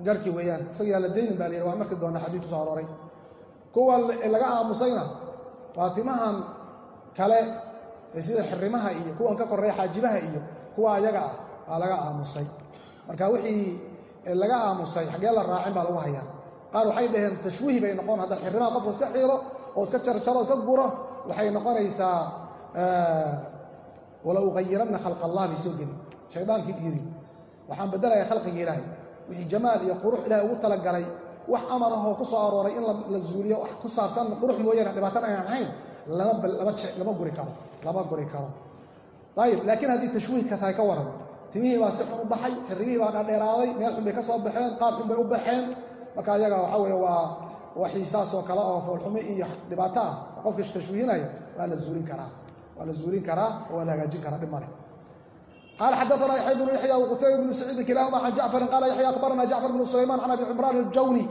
gaarkii weeyaan. Isagaa la daynin baa la yidhi waa marki doona xadiid ku soo arooray. Kuwa laga aamusayna waa timahan kale ee sida xirimaha iyo kuwan ka koreeya xaajibaha iyo kuwa ayaga ah waa laga aamusay. Marka wixii laga aamusay xaggee la raacin baa lagu hayaa. Qaar waxay dhaheen tashwiih bay noqon hadda xirimaha qofku iska xiiro oo iska jarjaro iska guro waxay noqonaysaa wala uqayiranna khalq allah bay soo geli. Shaydaankii yidhi waxaan beddelayaa khalqiga ilaahay. Wixii jamaal iyo qurux ilaahay ugu talagalay wax amar ahoo ku soo arooray in la zuuliyo wax ku saabsan qurux mooyaane dhibaatana aynaan ahayn lama guri karo lama guri karo. Ayib laakiin haddii tashwiihka tahay ka waran. Timihii baa si xun u baxay xirribihii baa dhadheeraaday meel xun bay ka soo baxeen qaar xun bay u baxeen. Marka ayaga waxaa weeye waa waxii saasoo kale oo foolxumo iyo dhibaato ah. Qofka tashwiihinaya waa la zuulin karaa waa la zuulin karaa oo waa la hagaajin karaa dhib male قال xdثna يحيى بن يحيى وqتyبة بن سعيid كلاهma عن جعفر قال يحيى أخبرna جعفر بن سليمان عن أبي cمران الjwني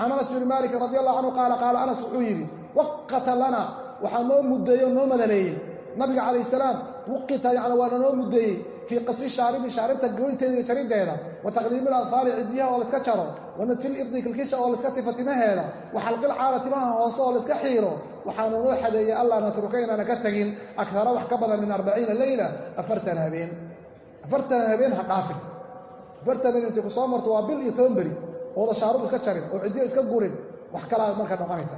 عن أنس بن مالك رضي الله عنه قال قال أنس wuxuu yidhi وqta lana waxaa noo mudeeye o noo madaleeyey nabiga calayh salaam wuqita yani waa nanoo mudeeyey fii qasi shaaribi shaaribta goynteeda iyo jarideeda wa taqliimi aladfaali cidiyaha oo layska jaro wa nadfi lirdi kilkisha oo layska tifo timaheeda wa xalqil caala timaha hoose oo layska xiiro waxaana noo xadeeyey allah natruka inaana ka tegin akara wax ka badan min arbaciina leyla afartan habeen. Afartan habeen ha dhaafin afartan habeen intay ku soo marto waa bil iyo toban beri. Ooda shaarub iska jarin oo cidiya iska gurin wax kalaa marka noqonaysa.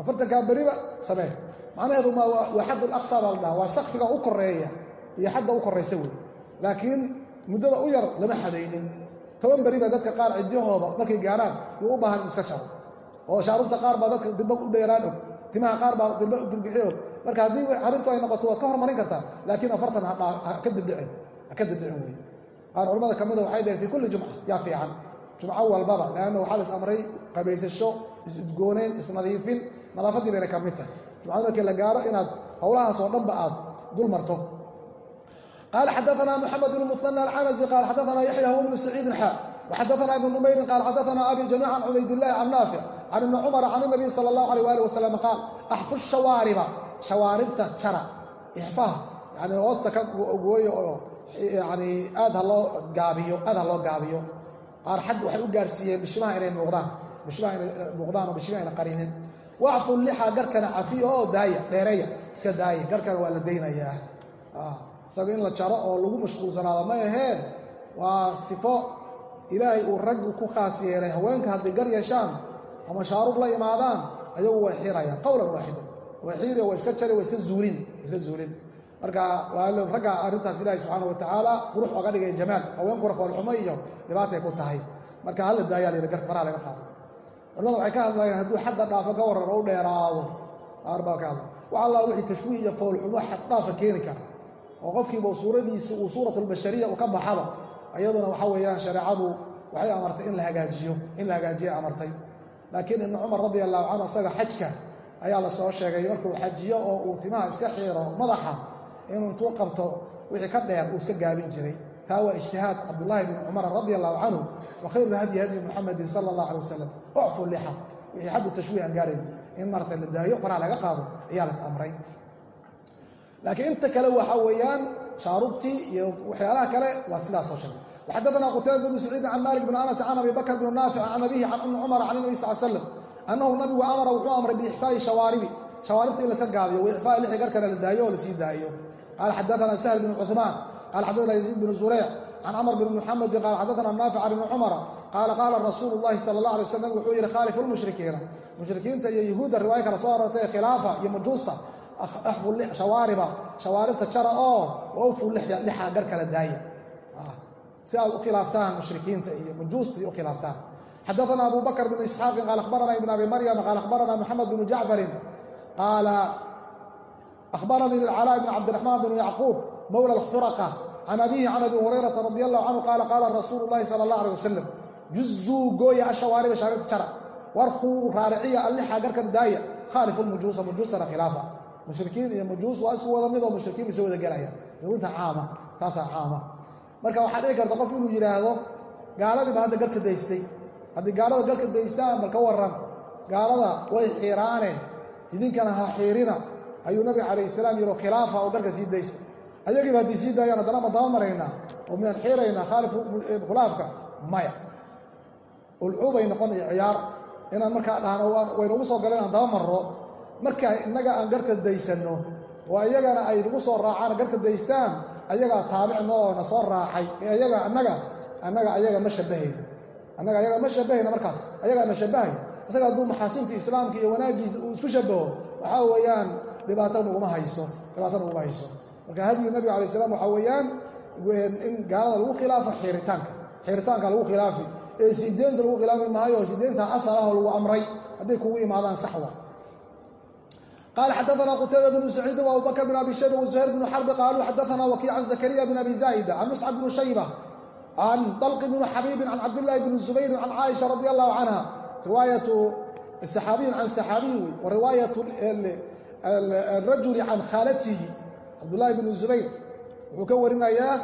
Afartankaa beriba samee. Macnaheedu ma waa xad alaqsa baa la waa sakfiga u koreeya iyo xadda u koraysa wey laakiin muddada u yar lama xadaynin. Toban beri baa dadka qaar cidyahooda markay gaaraan yuu u baahan inu iska jaro oo shaarubta qaar baa dadka dimba u dheeraan og timaha qaar baa dimba durgixi og. Marka haddii arrintu ay noqoto waad ka hormarin kartaa laakiin afartan haka dibdhicin wey qaar culamada ka mida waxay dhaheen fii kulli jumca yaa fiican. Jumco walbaba leanna waxaa lais amray qabaysasho is-udgooneen isnadiifin nadaafaddii bayna ka mid tahay. Jumcada markii la gaaro inaad howlahaas oo dhanba aad dul marto. Qaala xadaana moxamed bn muhana alcanasi qaal xadaana yaxya huwa bnu saciidin xa waxadaana ibnu numayrin qaal xadaana abi jamiic can cubaydillahi can naafic can ibni cumara can inabiy sala allahu alayh waali wasalam qaal axfu shawaariba shawaaribta jara ixfaha yani hoosta ka gooyo oo yani aad ha loo gaabiyo aad ha loo gaabiyo qaar xad waxay u gaarsiiyeen bishimaha inay muuqdaan bishimaha inay muuqdaan oo bishimaha ayna qarinin wacfu lixa garkana cafiyo oo daaya dheereeya iska daaya garkana waa la daynayaa isaga in la jaro oo lagu mashquulsanaado ma aheen waa sifo ilaahay uu raggu ku khaas yeelay haweenka hadday gar yeeshaan ama shaarub la imaadaan ayagu way xirayaan qowlan waaxida way xiiri waa iska jari waa iska zuulin iska zuulin. Marka ragga arrintaas ilaahay subxaana wa tacaala qurux oga dhigay jamaal. Haweenkuna foolxumo iyo dhibaatay ku tahay. Marka hala daayaa layidhi faraha laga qaado. Culamada waxay ka hadlayaan hadduu xadda dhaafo ka u dheeraado. Qaar baa ka hadlay. Wax allah wixii tashwiih iyo foolxumo xad dhaafa keeni kara. Oo qofkiiba suuradiisi uu suuratulbashariya uu ka baxaba. Iyaduna waxa weeyaan shareecadu waxay amartay in la hagaajiyo in la hagaajiya amartay laakiin ibnu cumar radi allahu canhu asaga xajka ayaa la soo sheegay markuu xajiyo oo uu timaha iska xiiro madaxa inuu intuu qabto wixii ka dheer uu iska gaabin jiray. Taa waa ijtihaad cabdullaahi bni cumar radi allahu canhu wa khayru hadyi hadyi muxamedin sala allah alay wasalam ucfu lixa wixii xaddu tashwiih aan gaarayn in maarata la daayo faraha laga qaado ayaa las amray. Laakiin inta kale waxa weeyaan shaarubtii iyo waxyaalaha kale waa sidaasoo sheegay وxadana qtayb bn سacيid can malik bn aنس can abi bakr bn naafic can abihi can ibni cumar can الnabi sal slm annahu nabigu amara wuxuu amray biixfaa'i shawaaribi shawaaribta in laska gaabiyo waixfaa'i lixi garkana la daayo oo la sii daayo qaal xadaana sahl bn cuثmaan qaal xadaana yaziid bn zureec can camr bn muxamedi qaal xadaana naafic can ibni cumara qaala qaala rasuulu llahi sala اllah alay wasalam wuxuu yidhi khaalifu lmushrikiina mushrikiinta iyo yahuudda riwaaya kala soo aroortay ee khilaafa iyo majuusta axfu shawaariba shawaaribta jara oo wa ufu lixa garkala daaya si aad u khilaaftaan mushrikiinta iyo majuusta iyo u khilaaftaan. Xadaثna abu bakr bn isxaaqin qaala akhbarana ibn abi maryam qaala akhbarana moxamed bnu jacfarin qaala akhbaranii lcalaa bn cabdiraxmaan bn yacquub mowla alxuraqa can abihi can abi hurayrata radi allahu canhu qaala qaala rasuulu llahi sala allah alيh wasalam juzuu gooya ashawaariba shaaribta jara warkuu raariciya allixa garkan daaya khaalifu lmujuusa mujuustana khilaafa. Mushrikiin iyo majuus waa isku wada mid oo mushrikiin soo wada gelaya dawinta caama taasaa caama marka waxaa dhici karta qof inuu yidhaahdo gaaladii baa hadda garka daystay. Haddii gaalada garka daystaan bal ka warran gaalada way xiiraane idinkana ha xiirina. Ayuu nabiga calayh salaam yidhi khilaafa oo garka sii daysta ayagiiba haddii sii daayaan haddana ma daba maraynaa oo miyaan xiiraynaa? Khaalifu khulaafka maya. Ulcubay noqon iyo ciyaar. Inaan markaa dhahno waynagu soo galeen aan daba marro. Marka innaga aan garka daysanno oo iyagana ay nagu soo raacaan garka daystaan ayagaa taabicna oo na soo raacay ee ayaga annaga annaga ayaga ma shabbahayno annaga ayaga ma shabbahayna markaas ayagaa na shabbahay. Isaga hadduu maxaasinta islaamka iyo wanaaggiisa uu isku shabbaho waxaa weeyaan dhibaato naguma hayso dhibaato naguma hayso. Marka hadyiga nabiga alay slam waxaa weeyaan in gaalada lagu khilaafo xiiritaanka xiiritaanka lagu khilaafi ee sideenta lagu khilaafi maayo sideenta asal ah oo lagu amray hadday kugu imaadaan saxwa قال xdثna qتيبة بن سعيid وأbو bكر بن أbي شhيبة وزهير بن حرب قالوا xdثna وkيع عن زكريا بن أbي زائدة عن مصعب بن شhيبة عن طلق بن xبيب عن cبدالله بن زبير عن cائشha رضي الله عنها riواaية صحاaبي عن صحاaبي وriواaية الرaجuل عن khاalتihi cبداللahi بن زبير wuxuu ka warinayaa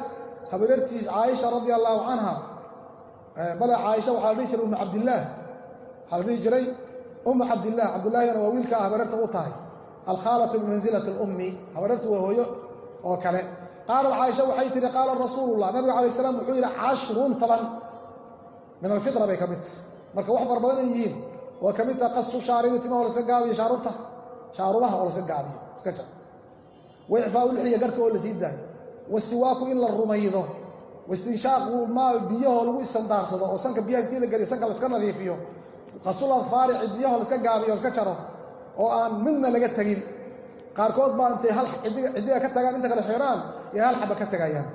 habareertiis caaisha رضي الله عنها bale caaisha waxaa la dhihi jiray uم cabdالlah waxaa la dhihi jiray uma cabdالlah cabdالlahina waa wiilka ah habareerta u tahay alkhaalatu bimansilati alummi habareertu waa hooyo oo kale qaalat caaisha waxay tihi qaala rasuulullah nabiga calay slam wuxuu yidhi cashrun toban min alfitra bay ka mid tahy marka wax far ay yihiin waa ka mid taha qasu shaaribi timaho laska gaabiyo shaarubta shaarubaha oo laska gaabiyo iska jar waicfaau lixiya garka oo la sii daayo wasiwaaku in la rumaydo waistinshaaqu maa biyahoo lagu isandaarsado oo sanka biyaha intii la geliyo sanka laska nadiifiyo qasul adfaari cidiyaho laska gaabiyo laska jaro oo aan midna laga tegin. Qaarkood baa intay hal ciddiga ka tagaan inta kale xiraan iyo hal xaba ka tegayaan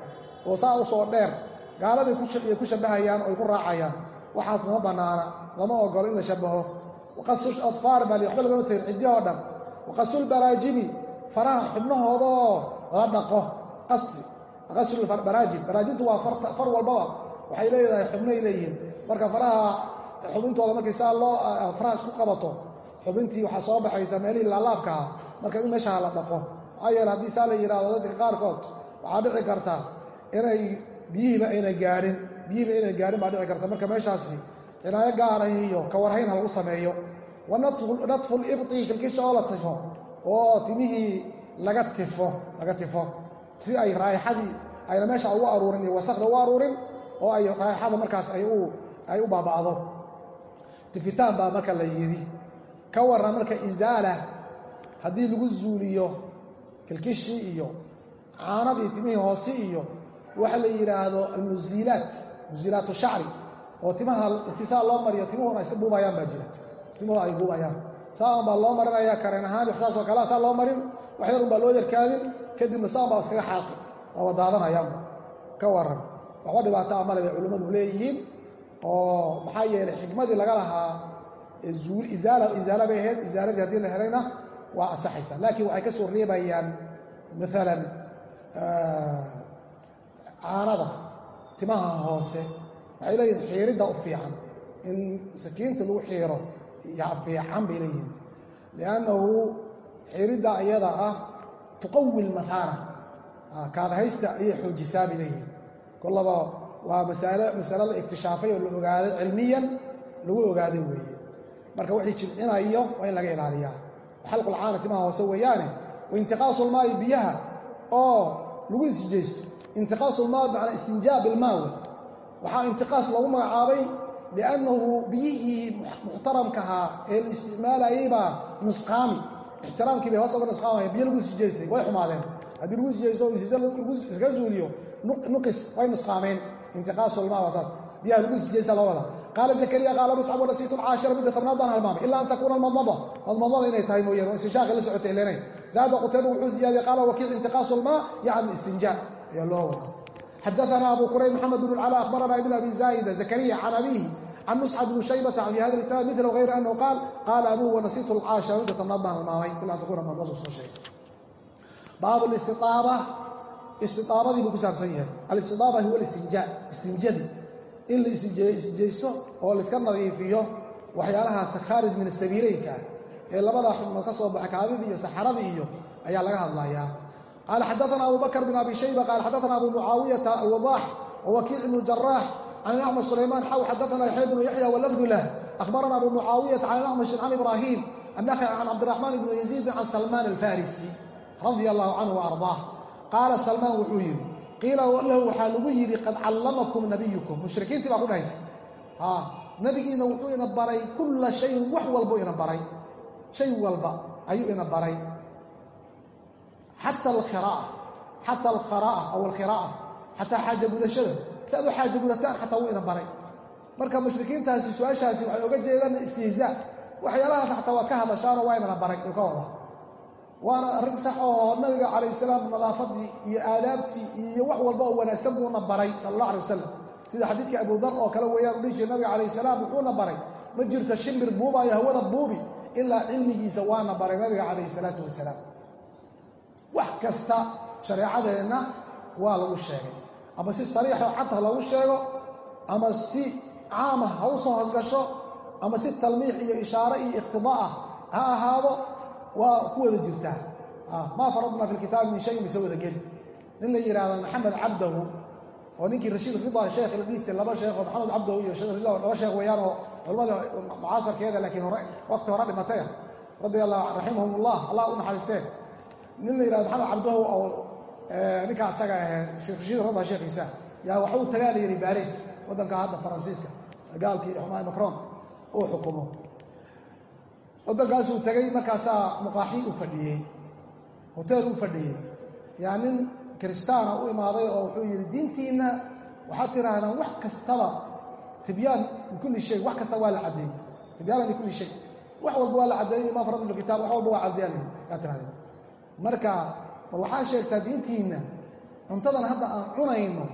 oo saa u soo dheer gaaladay ku shabbahayaan oo ku raacayaan. Waxaas lama bannaana lama ogolo in la shabbaho waqasu adfaar baa waxba lagama tegin ciddiyahoo dhan. Waqasul baraajibi faraha xubnahoodoo la dhaqo. Qasi qasul baraajib baraajibtu waa far walbaba waxay leedahay xubnoay leeyihiin. Marka faraha xubintooda markii saa loo faraha isku qabato xubintii waxaa soo baxaysa meelihii laalaabkaha marka in meeshaha la dhaqo maxaa yeele haddii saa la yidhahdo dadka qaarkood waxaa dhici karta inay biyihiiba ayna gaarin biyihiiba ayna gaarin baa dhici karta. Marka meeshaasi cinaayo gaarahi iyo kawarhayn ha lagu sameeyo. Wa natfu libti kilkisha oo la tifo oo timihii laga tifo laga tifo. Si ay raaixadii ayna meesha ugu aruurin iyo wasakda u aruurin oo ay raaixada markaas ay u baaba'do. Tifitaan baa marka la yidhi ka warran marka isaala haddii lagu zuuliyo kilkishii iyo caanadii timihii hoosi iyo waxa la yidhaahdo almuziilaat muziilaatu shacri oo timaha intisaa loo mariyo timuhuna iska buubayaan baa jira. Timuhu ay buubayaan. Saan baa loo marinaya kareen ahaan iyo saasoo kalea saa loo marin wax yar un baa loo yarkaadin kadibna saan baa iskaga xaaqi waaba daadanayaanba ka warran. Waxba dhibaato a male bay culimmadu leeyihiin oo maxaa yeelay xikmadii laga lahaa isaala bay ahayd isaaladii haddii la helayna waa asaxaysa laakiin waxay ka soo reebayaan maalan caanada timaha hoose waxay leeyihiin xiiridda u fiican in sakiinta lagu xiiro yaa fiican bay leeyihiin liannahu xiridda iyada ah tuqawi lmathaana kaadahaysta ayay xoojisaa bay leeyihiin kollaba waa masale la iktishaafay oo la ogaaday cilmiyan lagu ogaaday weeye marka wixii jimcinayo waa in laga ilaaliyaa. Xalqulcaanati maha hoose weeyaane waintiqaasulmaa'i biyaha oo lagu isjeysto intiqaasulmaa bimacnaa istinjaab ilmaa waxaa intiqaas loogu magacaabay liannahu biyihii muxtaramkahaa ee la isticmaalayey baa nusqaami. Ixtiraamkii bay hoos oga nusqaamaya biyo lagu isjeystay way xumaadeen. Haddii lagu isjeysto iskaga suuliyo nuqis way nusqaameen. Intiqaasulmaa waa saas. Biyaha lagu isjeysta loo wadaa qaala zakariya qaala muscab wanasiitu lcaashira midda tobnaad baan halmaamay ilaa an takuuna almadmada madmadada inay tahay mooyaan oo istinshaaqi la socotay leenayn zaada qutayba wuxuu ziyaadiyey qaala wakiic intiqaasu lmaa yacni istinjaa ayaa loo wadaa xadaana abu kurayb maxamed bn lcala akhbarana ibn abi zaa'ida zakariya can abiihi can muscab bni shaybata fi hada isnaad mila hayra anahu qaal qaala abuhu wanasiitu lcaashira midda tobnaad baan halmaamay ilaa an takuuna madmadu soo sheegay baabu listiaaba istiaabadii buu ku saabsan yahay alistiaaba huwa listinjaa istinjadi in la isjeysto oo laiska nadiifiyo waxyaalahaas khaarij min asabiileynka ah ee labadaa xubnood ka soo baxay kaadidii iyo saxaradii iyo ayaa laga hadlayaa. Qaala xadaana abu bakr bin abi shayba qaala xadaana abu mucaawiyata alwadaax wawakiic ibnu jaraax can ilacmash sulaymaan xaw xadaana yaxya bnu yaxya walafdu lah akhbarana abu mucaawiyata can ilacmashin can ibraahim annakhi can cabdiraxmaan ibnu yaziidin can salmaan alfarisi radia allahu canhu wa ardaah. Qaala salmaan wuxuu yidhi qiila lahu waxaa lagu yidhi qad callamakum nabiyukum. Mushrikiintii baa ku dhahaysa nabigiina wuxuu ina baray kulla shayin wax walbuu ina baray. Shay walba ayuu ina baray. Xata alkhira'a xata alkhara'a aw alkhiraa'a xataa xaaja gudashada. Si aad u xaaja gudataan xataa wuu ina baray. Marka mushrikiintaasi su'aashaasi waxay oga jeedaan istihzaa waxyaalahaas xataa waa ka hadashaanoo waa inana baray uu ka wadaa waana arrin sax oo nabiga calayh salaam nadaafadii iyo aadaabtii iyo wax walba oo wanaagsan buuna baray sala allah alay wasalam sida xadiidka abudar oo kale weeyaan u dhihi jira nabiga calayh salaam wuxuuna baray ma jirto shimbir buubaayo hawada buubi ilaa cilmigiisa waana baray nabiga calayhi salaatu wasalaam. Wax kasta shareecadeenna waa lagu sheegay. Ama si sariixoo cad ha lagu sheego ama si caama ha u soo hosgasho ama si talmiix iyo ishaare iyo iqtidaa ah ha ahaado waa ku wada jirtaa. Maa faradna fi lkitaabi min shayin mise wada geli nin la yidhaahdo maxamed cabdahu oo ninkii rashiid rida sheekh la laba sheekh oo maxamed cabdahu iyo laba sheekh weeyaan oo culamada mucaasarkeeda laakiin hore waqti hore dhimatay ah radia allah raximahum ullah allah u naxariisteen nin la yidhahdo maxamed cabdahu oo ninka asaga sheekh rashiid rida sheekhiisa yaa waxuu tagaa la yidhi baris waddanka hadda faransiiska gaalkii xumaa macron uu xukumo waddankaasuu tegay markaasaa muqaaxi u fadhiyey hoteel u fadhiyey yaa nin kiristaana u imaaday oo wuxuu yidhi diintiinna waxaad tidhaahdaan wax kastaba tibyaan likulli shay wax kasta waa la caddeeyey tibyaanan likulli shay wax walba waa la caddeeyey maa faradu lkitaab wax walba waa caddeeyaan yaa tidhahdeen marka bal waxaa sheegtaa diintiinna cuntadan hadda aan cunayno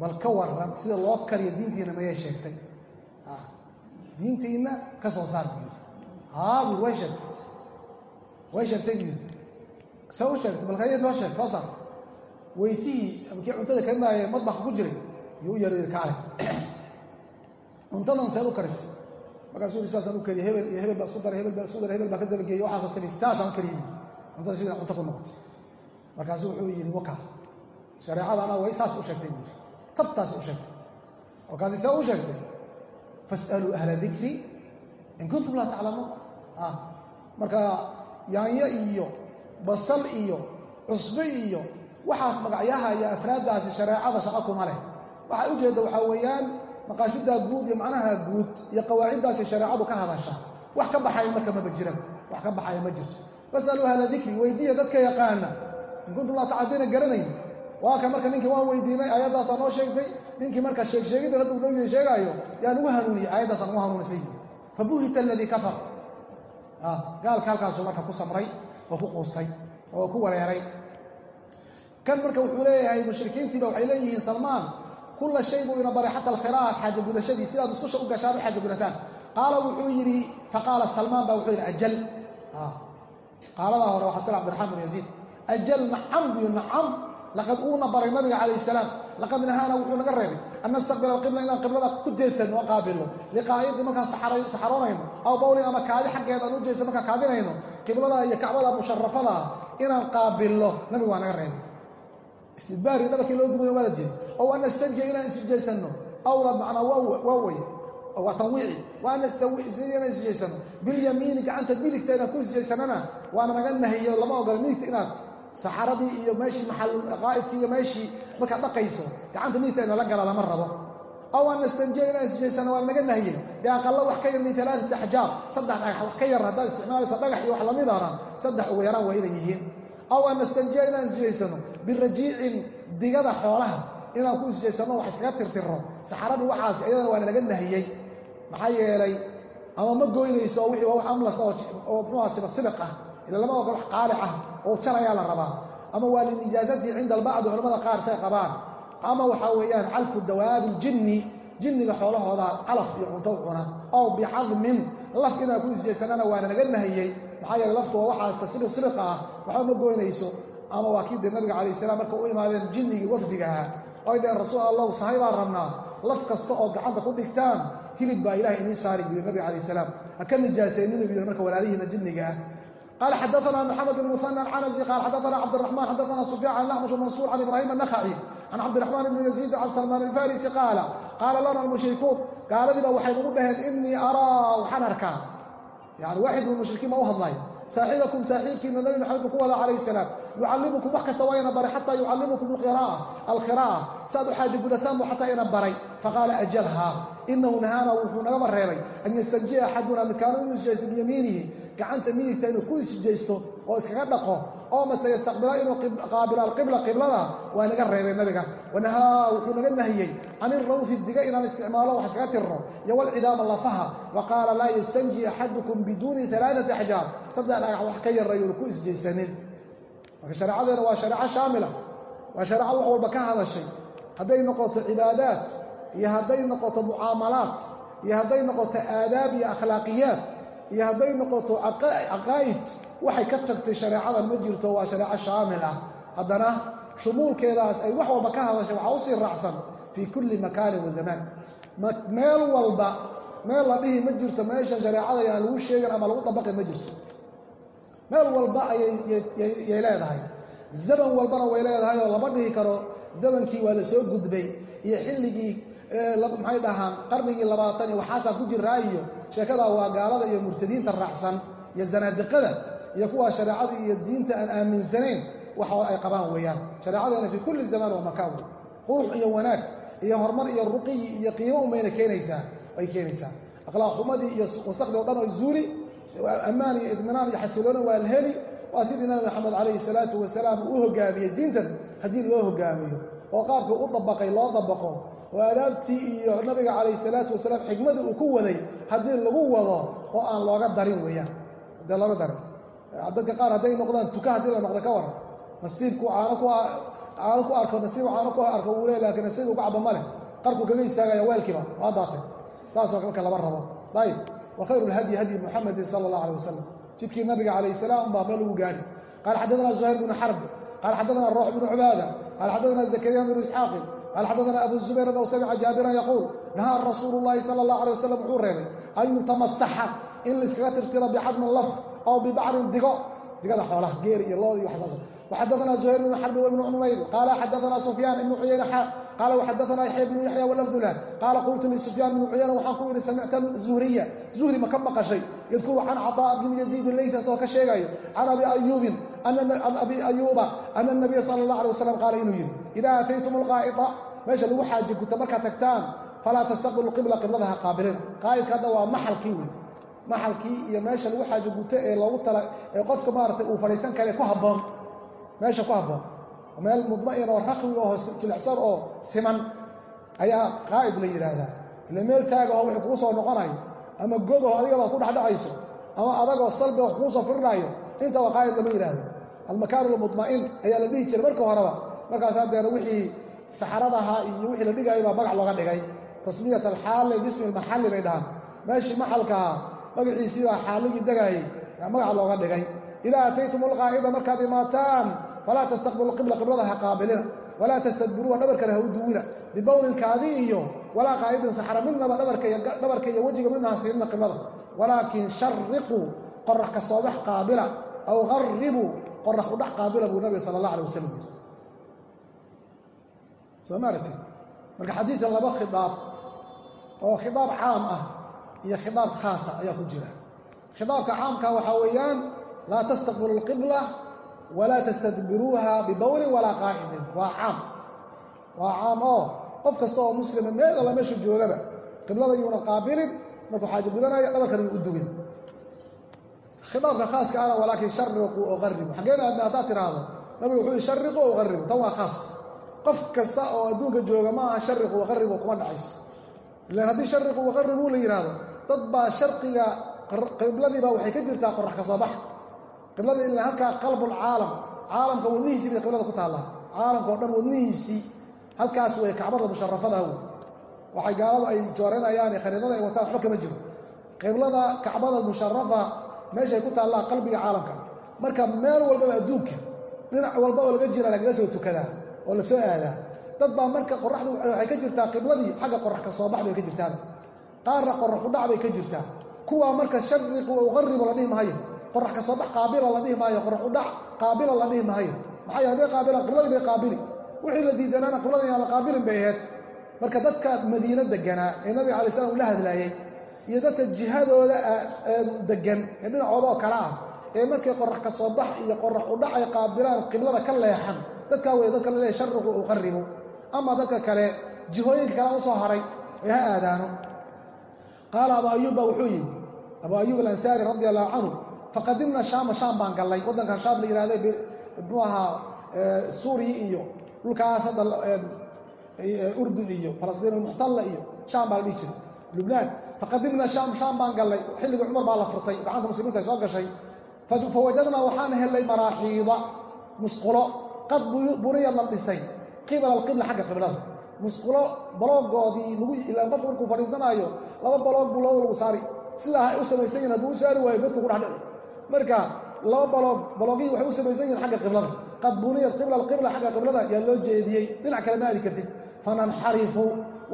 bal ka waran sida loo kariyo diintiinna mayay sheegtay. Diintiinna ka soo saar buu yidhi haa buu way sheegtay. Way sheegtay buu yidhi see u sheegtay bal kayad loo sheeg soo saar. Weytihii amkii cuntada karinaaye madbaxa ku jiray iyo u yara kaale. Cuntadan seed u karis. Markaasuu yidhi saasaan u kariye hebel iyo hebel baa isku daray hebel baa isku daray hebel baa ka dabageeyey waxaasa samay saasaan u kariyey. Cuntada sida cunto ku noqotay. Markaasuu wuxuu yidhi saas u sheegtay buu sheegtay. Markaasi see u sheegtay fas'aluu ahla dikri in kuntum laa taclamuun marka yaanyo iyo basal iyo cusbe iyo waxaas magacyaha iyo afraaddaasi shareecada shaqo kuma leh. Waxay ujeedda waxaa weeyaan maqaasidaa guud iyo macnaha guud iyo qawaaciddaasi shareecadu ka hadashaa wax ka baxaya marka maba jiran wax ka baxaya ma jirto. Fasaluu ahla dikri weydiiya dadka yaqaana in kuntum laa tacadina garanayn. Waa ka marka ninkii waan weydiinay aayaddaasaa noo sheegtay ninkii marka sheegsheegidda hadda unoo sheegaayo yaa nugu hanuuniyey aayaddaasaan ugu hanuunisay fabuhita aladii kafar gaalka halkaasuu marka ku samray oo ku quustay oo ku wareeray. Kan marka wuxuu leeyahay mushrikiintiiba waxay leeyihiin salmaan kulla shay buu ina baray xata alkhiraat xaaja gudashadii sidaad musqusha u gashaan u xaaja gudataan. Qaala wuxuu yidhi faqaala salmaan baa wuxuu yidhi ajal. Qaaladaa hore waxaa iskale cabdiraxmaan bin yaziid ajal nacam buyu nacam laqad uuna baray nabiga calayh salaam laqad nahaana wuxuu naga reebay an nastaqbila alqibla inaan qiblada ku jeedsanno oo qaabilno liqaa'idi markaan saxaroonayno aw bawlin ama kaadi xaggeed aan u jeedsan markaan kaadinayno qiblada iyo kacbada musharafada inaan qaabilno nabigu waa naga reebay istidbaari dhabarkii loo dumayo waa la jiri ow an nastanjiya inaan isjeesanno awda macnaa waa weye waa tanwiici waa an inaan isjeysano bilyamiini gacanta midigta inaan ku isjeysanana waana naga nahiyo lama ogola midigta inaad saxaradii iyo meeshii maxalqaa'idkii iyo meeshii markaad dhaqayso gacanta midigta ina la gala lama rabo. Aw an nastanjiya inaan isjeysano waa naga nahiyey biaqalla wax ka yar min alaaati axjaar saddex dhagax wax ka yar haddaad isticmaalaysa dhagax iyo wax lamidana saddex ugu yaraan waa inay yihiin. Aw an nastanjiya inaan isjeysano birajiicin digada xoolaha inaan ku isjeysano wax iskaga tirtirro. Saxaradii waxaas iyadana waa nalaga nahiyey. Maxaa yeelay ama ma goynayso wixii waa wax amlas oo muxuha sibasibiq ah ila wax qaalic ah oo jarayaa la rabaa. Ama waa linijaasatii cinda albacdi culamada qaar say qabaan. Ama waxaa weeyaan calfu dawaabi ljinni jinniga xoolahooda calaf iyo cunto cuna. Ow bicadmin laf inaan ku isjeysanana waana naga nahiyey. Maxaa yeeley laftu waa waxaasta sibiq sibiqa ah waxba ma goynayso. Ama waa kii dee nabiga calayh salaam marka u imaadeen jinnigii wafdigaha oy dheheen rasuul allahu sahay baan rabnaa. Laf kasta oo gacanta ku dhigtaan hilib baa ilahay inii saari buu yiri nabiga calayh salaam. Ha ka nijaasaynina buu yiri marka walaalihiina jinniga ah قال xadثna محaمد بن مثنى العنزي قال xadثna cبدالرحمن xadثna سفyان عن الأحمش منصور عن iبراهيم النخعي عن cabdالرحمن بن يزيد عن سلمان الفاrسي qاala qaala lana المشhrikuun gaaladiiba waxay nagu dhaheen إنii arىa waxaan arkaa yani waaxid min mushrikiin baa u hadlay saaxiibakum saaxiibkiina nabi maxamed buu ku wadaa calayh الsalaam yucallimukum wax kasta waa ina baray xataa yucallimukum alkhiraa'a saaad u xaaja gudataan buu xataa ina baray. Faqaala ajalhaa inahu nahaana wuxuu nagaba reebay an yastanjiya axaduna midkaanu inuu isjeysto biyamiinihi gacanta midigta inuu ku isjeysto oo iskaga dhaqo oo mase yastaqbila inuu qaabilo alqibla qiblada waa naga reebay nabiga. Wanahaa wuxuu naga nahiyey can irawhi diga inaan isticmaalo wax iskaga tirno iyo walcidaama lafaha. Wa qaala laa yastanji axadukum biduuni alaaati axjaar. Saddex dhagax wax ka yarayuuna ku isjeysanin marka shareecadeena waa shareeco shaamila. Waa shareeco wax walba ka hadashay. Hadday noqoto cibaadaat iyo hadday noqoto mucaamalaat iyo hadday noqoto aadaab iyo akhlaaqiyaat iyo hadday noqoto caqaa'id waxay ka tagtay shareecadan ma jirto waa shareeco shaamil ah haddana shumuulkeedaas ay wax walba ka hadashay waxaa u sii raacsan fii kulli makaanin wa zamaan meel walba meel la dhihi ma jirto meeshan shareecada aan lagu sheegin ama lagu dabaqin ma jirto meel walba ayay leedahay. Zaman walbana way leedahay oo lama dhihi karo. Zamankii waa la soo gudbay iyo xilligii maxay dhahaan qarnigii labaatan iyo waxaasaa ku jiraa iyo sheekadaa waa gaalada iyo murtadiinta raacsan iyo zanaadiqada iyo kuwaa shareecada iyo diinta aan aaminsanayn waxa ay qabaan weeyaan. Shareecadeena fii kulli zamaan waa makaan wey qurux iyo wanaag iyo horumar iyo ruqiyi iyo qiimo umayna keenaysaa ay keenaysaa. Akhlaaq xumadii iyo wasaqdii o dhan oo zuuli ammaan iyo idminaan iyo xasiloona waa la heli. Waa sidii nabi maxamed calayhi salaatu wasalaam uu u hogaamiyey diintan haddii loo hogaamiyo oo qaabka u dabaqay loo dabaqo. Oo aadaabtii iyo nabiga calayhi salaatu wasalaam xikmadii uu ku waday haddii lagu wado oo aan looga darin weeyaan. Hadee looga darin. Dadka qaar hadday noqdaan tuka haddii la noqdo ka waran. Nasiibku caano ku arko nasiib caano ku arko uu le laakiin nasiib uga caba ma leh. Qarkuu kaga istaagaya weelkiiba waa daatay. Saasoo marka lama rabo. Ayib wa khayru lhadyi hadyi muxamedin sala allah alay wasalam jidkii nabiga calayh salaam baa meel ugu gaadhi. Qaala xaddaana zuhayr bnu xarb qaala xaddaana ruux bnu cubaada qaala xaddaana zakariya bnu isxaaqin qaala xaddaana abu zubayr annahu samica jaabiran yaquul nahaa rasuulu llahi sala allah alay wasalam wuxuu reebay an yutamasaxa in laiskaga tirtiro bixadmin laf aw bibacrin digo. Digada xoolaha geer iyo lood iyo waxsaas وxadثna زهyر بن xرب وبن cmayr qال xadثna سفyان iبن عyayna xاaq qال وxadثna يحyى بن يحyى wلفdlah qaala qultu لسفyاn بن عyayna waxaan ku yihi samicta زهriya زهri ma ka maqaشhay ydkuru can caطاء بن يزيid الlayث isagoo ka sheegayo can abi ayuubin abi ayuuba أن النabiya salى الlaه عليه وsلم qaala inuu yihi إida ataytum الqاaئطa meesha lagu xaaji guta markaad tagtaan falaa tastaqبlu qibla qibladaha qaabilina qaa'idka hadda waa maxalkii wey maxalkii iyo meesha lagu xaaji guto ee loogu tala ee qofka maarata uu fadhiisan kara ku haboon meesha ku habboon. Meel mudma'in oo raqwi oo jilicsan oo siman ayaa qaa'id la yidhaahdaa ila meel taagaho wixii kugu soo noqonayo ama godaho adigabaad ku dhexdhacayso ama adagoo salbi wax kugu soo firinaayo intaba qaa'id lama yidhaahdo almakaanu almudma'in ayaa la dhihi jiray marka horeba. Markaas haddeena wixii saxaradaha iyo wixii la dhigayay baa magac looga dhigay. Tasmiyat alxaali bismi almaxalli bay dhahaan. Meeshii maxalkaha magaciisii baa xaaligii degaayay yaa magac looga dhigay. Idaa ataytum alqaa'ida markaad imaataan falaa tastaqbilu qibla qiblada ha qaabilina walaa tastadbiruuha dhabarkana ha u duwina bibowlin kaadi iyo walaa qaa'idin saxra midnaba dhabarka iyo wejiga midna ha siinina qiblada walaakin shariquu qorax ka soobax qaabila aw qarribuu qorax udhac qaabila buu nabiga sala allah alay wasalam soo maarati marka xadiidkan laba khidaab oo khidaab caam ah iyo khidaab khaasa ayaa ku jira khidaabka caamka waxaa weeyaan laa tastaqbilu alqibla walaa tastadbiruuha bibowlin walaa qaa'idin waa caam waa caam oo qof kasta oo muslima meel alla meeshu joogaba qiblada yuuna qaabilin markuu xaajo gudanaya dhabarkan yuu u dugin khidaabka khaaska ana walaakin shariquu oo qaribu xaggeen aadna haddaad tidhaahdo nabigu wuxuu yihi shariqu oo qaribu tan waa khaas qof kasta oo adduunka jooga ma aha shariqu waqaribu kuma dhacayso ilaan haddii shariqu waqaribuu la yidhaahdo dad baa sharqiga qibladiibaa waxay ka jirtaa qorax ka soo bax qiblada ilaa halkaa qalbulcaalam caalamka wadnihiisii bay qiblada ku taallaa. Caalamka oo dhan wadnihiisii halkaas way kacbada musharafada wey waxay gaaladu ay jooreynayaan ee khariidada ay wataan waxba kama jiro. Qiblada kacbada musharafa meeshay ku taallaa qalbiga caalamka. Marka meel walbaba adduunka dhinac walba oo laga jira lagaga soo tukadaa oo la soo aadaa. Dad baa marka qoraxdu waxay ka jirtaa qibladii xagga qorax ka soo bax bay ka jirtaan. Qaarna qorax udhac bay ka jirtaa. Kuwaa marka shariqu ou qaribo la dhihi maayo qorax ka soo bax qaabila la dhihi maayo qorax udhac qaabila la dhihi maayo. Maxaa yeele hadday qaabilaan qibladii bay qaabili. Wixii la diidanaana qibladii aan la qaabilin bay ahayd. Marka dadka madiino deganaa ee nabiga alai slam ula hadlaayey iyo dadka jihadooda degan ee dhinacooda oo kale ah ee markay qorax ka soo bax iyo qorax udhac ay qaabilaan qiblada ka leexan dadkaa wey dadka la leeyahy shariqu ou qaribu ama dadka kale jihooyinka kale u soo haray ee ha aadaano. Qaala abu ayuub baa wuxuu yidhi abu ayuub alansaari radi allahu canhu faqadimna shaama shaam baan gallay. Waddankan shaam la yihahday muxuu ahaa suuriya iyo dhulkaas hadda urdun iyo falastiin almuxtalla iyo shaam baa la dhihi jiray. Lubnaan faqadimna shaam shaam baan gallay. Xilligii cumar baa la furtay. Gacanta muslimiinta ay soo gashay. Fawajadnaa waxaan hellay maraaxiida. Musqulo qad buniya la dhisay. Qibala alqibla xagga qiblada. Musqulo baloogoodii lagu ilaan qofku markuu fadhiisanaayo laba baloog buu lagu saari. Sidaa ay u samaysan yihiin hadduu saari waayo godku ku dhex dhici marka laba baloog baloogihii waxay u samaysan yihiin xagga qiblada. Qad buniyat qibla alqibla xagga qiblada yaa loo jeediyey. Dhinac kale ma aadi kartid. Fananxarifu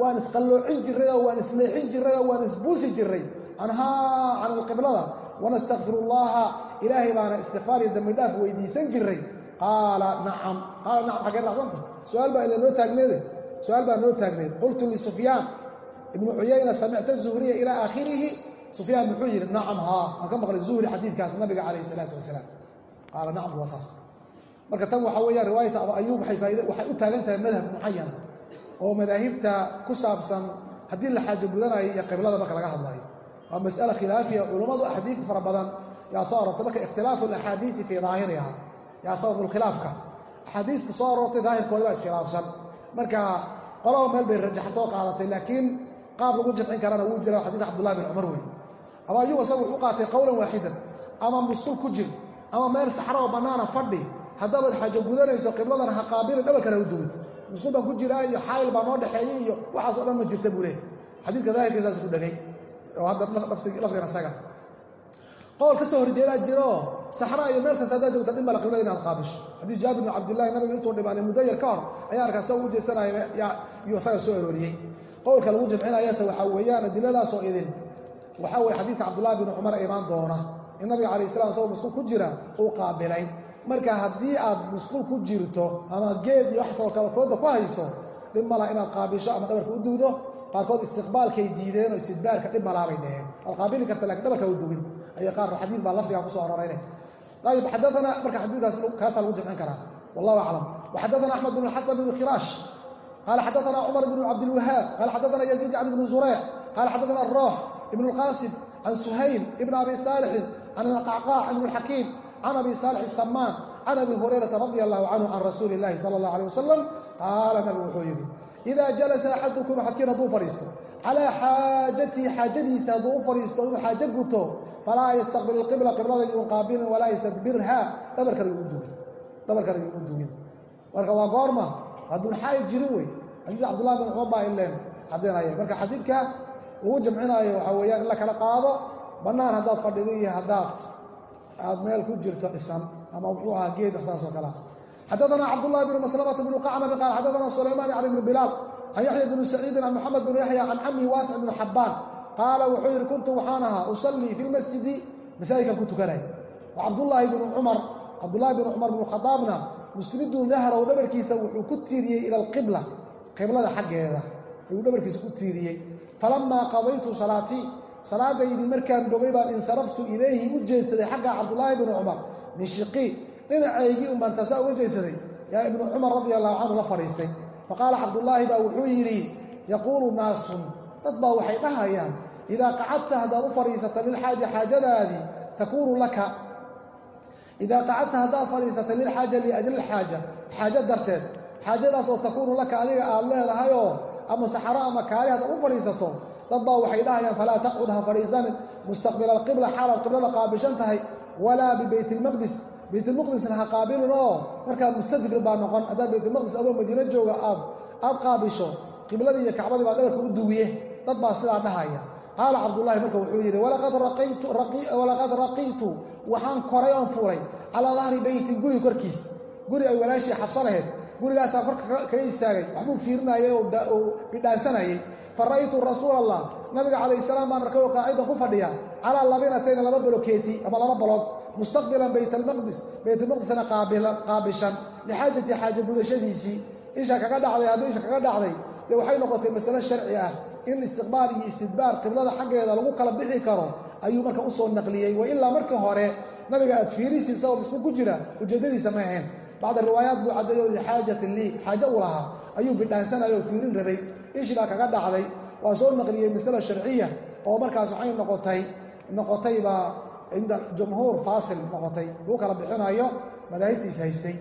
waan isqalloocin jirray oo waan isleexin jirray oo waan isbuusi jirray. Canhaa can alqiblada wanastakfiru llaha ilaahay baana istikfaar iyo dambi dhaaf weydiisan jirray. Qaala nacam. Qaala nacam xaggee raacsanta su'aal baa ila noo taagneede. Su'aal baa noo taagneed. Qultu lisufyaan ibnu cuyayna samicta zuhriya ilaa aakhirihi sufyaan muxuu yidhi nacam haa waan ka maqlay zuhri xadiidkaas nabiga calayhi salaatu wasalaam. Qaala nacam waa saas. Marka tan waxaa weeyaan riwaayata abu ayuub waxay u taagan tahay madhab mucayana oo madaahibta ku saabsan haddii la xaajo gudanayo iyo qiblada marka laga hadlayo waa mas'ala khilaafiya culummadu axaadiid fara badan yaa soo aroortay marka ikhtilaafu alaxaadiidi fii daahiriha yaa sababulkhilaafka axaadiista soo aroortay daahirkooda baa iskhilaafsan. Marka qolaba meel bay rajaxatoo qaadatay laakiin qaab lagu jamcin karana wuu jira xadiid cabdullahi bin cumar wey abu ayuub isagu wuxuu qaatay qowlan waaxidan. Ama musqul ku jir. Ama meel saxro oo bannaana fadhi. Haddabaad xaajo gudanayso qibladana ha qaabilin u duwin musqul baan ku jiraa iyo xaayil baa noo dhexeeyey iyo waxaas o dhan ma jirta buu leehay xadiidka daahirkiisaas ku dhegay oo hadda lafdigan isaga qowl ka horjeedaa jiroo saxraa iyo meel kasta haddaad joogta dhin bala qiblada inaad qaabisho haddii jaabir bin cabdillahi nabiga intuu dhibaanay muddo yar ka hor ayaa arkaa sa ugu jeesanaya iyuu isaga soo arooriyey. Qowlka lagu jamcinayase waxaa weeyaan adiladaasoo idin waxaa weye xadiidka cabdullahi bin cumar imaan doona in nabiga calayh salam isagoo musquul ku jira uu qaabilay marka haddii aad musquul ku jirto ama geed iyo waxsoo kale fooda ku hayso dhib mala inaad qaabisho ama dhabarka u dugdo qaarkood istiqbaalkay diideen oo istidbaarka dhib malaabay dheheen waad qaabili karta laakiin dhabarka u dugin ayay qaar xadiid baa lafdigaa ku soo arorayne ayib xadaana marka xadiidkaas kaastaa lagu jamcin karaa. Wallahu aclam. Waxadaana axmed bn xasan bn khiraash qaala xadaana cumar bn cabdilwahaab qaala xadaana yaziid can ibni zureyc qaala xadaana aroox ibn اlqaasim can suhayl ibn abi saalixin can alqacqaac ibn اlxakiim can abi saalix samaan can abi hurayrata radi allahu canhu can rasuuli اllahi sala اllah alيh wasalam qaala nabig wuxuu yidhi idaa jalasa axadukum axadkiin hadduu fadhiisto. Calaa xaajatihi xaajadiisa hadduu u fadhiisto inuu xaajo guto falaa yastaqbil ilqibla qiblada yuun qaabilin yastadbirha dhabarkana yuu dugin. Dhabarkana yuu u marka waa goorma hadduun xaay jirin wey. Bin cumar baa ileen caddaynaya marka xadiidka ugu jamcinaayo waxaa weeyaan in la kala qaado bannaan haddaad fadhido iyo haddaad aad meel ku jirto dhisan ama muxuu ahaa geed saas oo kalea xadaana cabdullahi bnu maslamata bnu qacnabi qaal xadaana sulaymaan yacni bnu bilaal can yaxya bni saciidin can moxamed bnu yaxya can camihi waasic bnu xabbaan qaala wuxuu yidhi kuntu waxaan ahaa usallii fi lmasjidi masaajidkan ku tukanay. Wa cabdullaahi bnu cumar cabdullaahi bnu cumar bnu khadaabna musnidun dahraw dhabarkiisa wuxuu ku tiiriyey ila alqibla qiblada xaggeeda ayuu dhabarkiisa ku tiiriyey falamaa qadaytu salaatii salaadaydii markaan bogay baan insaraftu ilayhi u jeedsaday xagga cabdullaahi bnu cumar min shiqii dhinacaygii unbaan tasaa uga jeedsaday. Yaa ibnu cumar radia allahu canhu la fadhiistay. Faqaala cabdullaahi baa wuxuu yidhi yaquulu naasun. Dad baa waxay dhahayaan idaa qacadta haddaad u fadhiisata lilxaaja xaajadaadii takuunu laka. Idaa qacadta haddaad fadhiisata lilxaaja liajli lxaaja xaajo darteed xaajadaasoo takuunu laka adiga aad leedahayoo ama saxaro ama kaali haddaad u fadhiisato dad baa waxay dhahayaan falaa taqcud ha fadhiisanin. Mustaqbila alqibla xaalaad qiblada qaabishan tahay. Walaa bibeyt ilmaqdis baytulmaqdisna ha qaabilin oo markaa mustadbir baa noqon haddaad baytulmaqdis adoo madiino jooga aad aad qaabisho qibladii iyo kacbadii baa dhabarka u duwiye dad baa sidaa dhahaya. Qaala cabdullaahi marka wuxuu yidhi walaqad raqiitu waxaan koray oon fuulay calaa dahri beytin guri korkiis. Guri ay walaashii xabsa lahayd gurigaasaa korka kaga istaagay waxbuu fiirinayay oo bidhaansanayay. Fa ra'aytu allah nabiga calayh salaam baan arkay oo qaacidan ku fadhiya calaa labinatayna laba bolokeeti ama laba balood mustaqbilan bayt almaqdis baytulmaqdisna qaabishan lixaajati xaaja gudashadiisii isha kaga dhacday haddii isha kaga dhacday dee waxay noqotay masale sharci ah in istiqbaal iyo istidbaar qiblada xaggeeda lagu kala bixi karo ayuu marka u soo naqliyey. Wa ilaa marka hore nabiga aad fiirisi isagoo isku ku jira ujeeddadiisa ma ahayn bacda riwaayaat buu caddeeyo lixaajatin lii xaajo u lahaa ayuu bidhaansanaya oo fiirin rabay ishi baa kaga dhacday waa soo naqliyey masale sharciya oo markaas waxay noqotay noqotay baa cinda jumhuur faasil noqotay lagu kala bixinayo madaahibtiis haystay.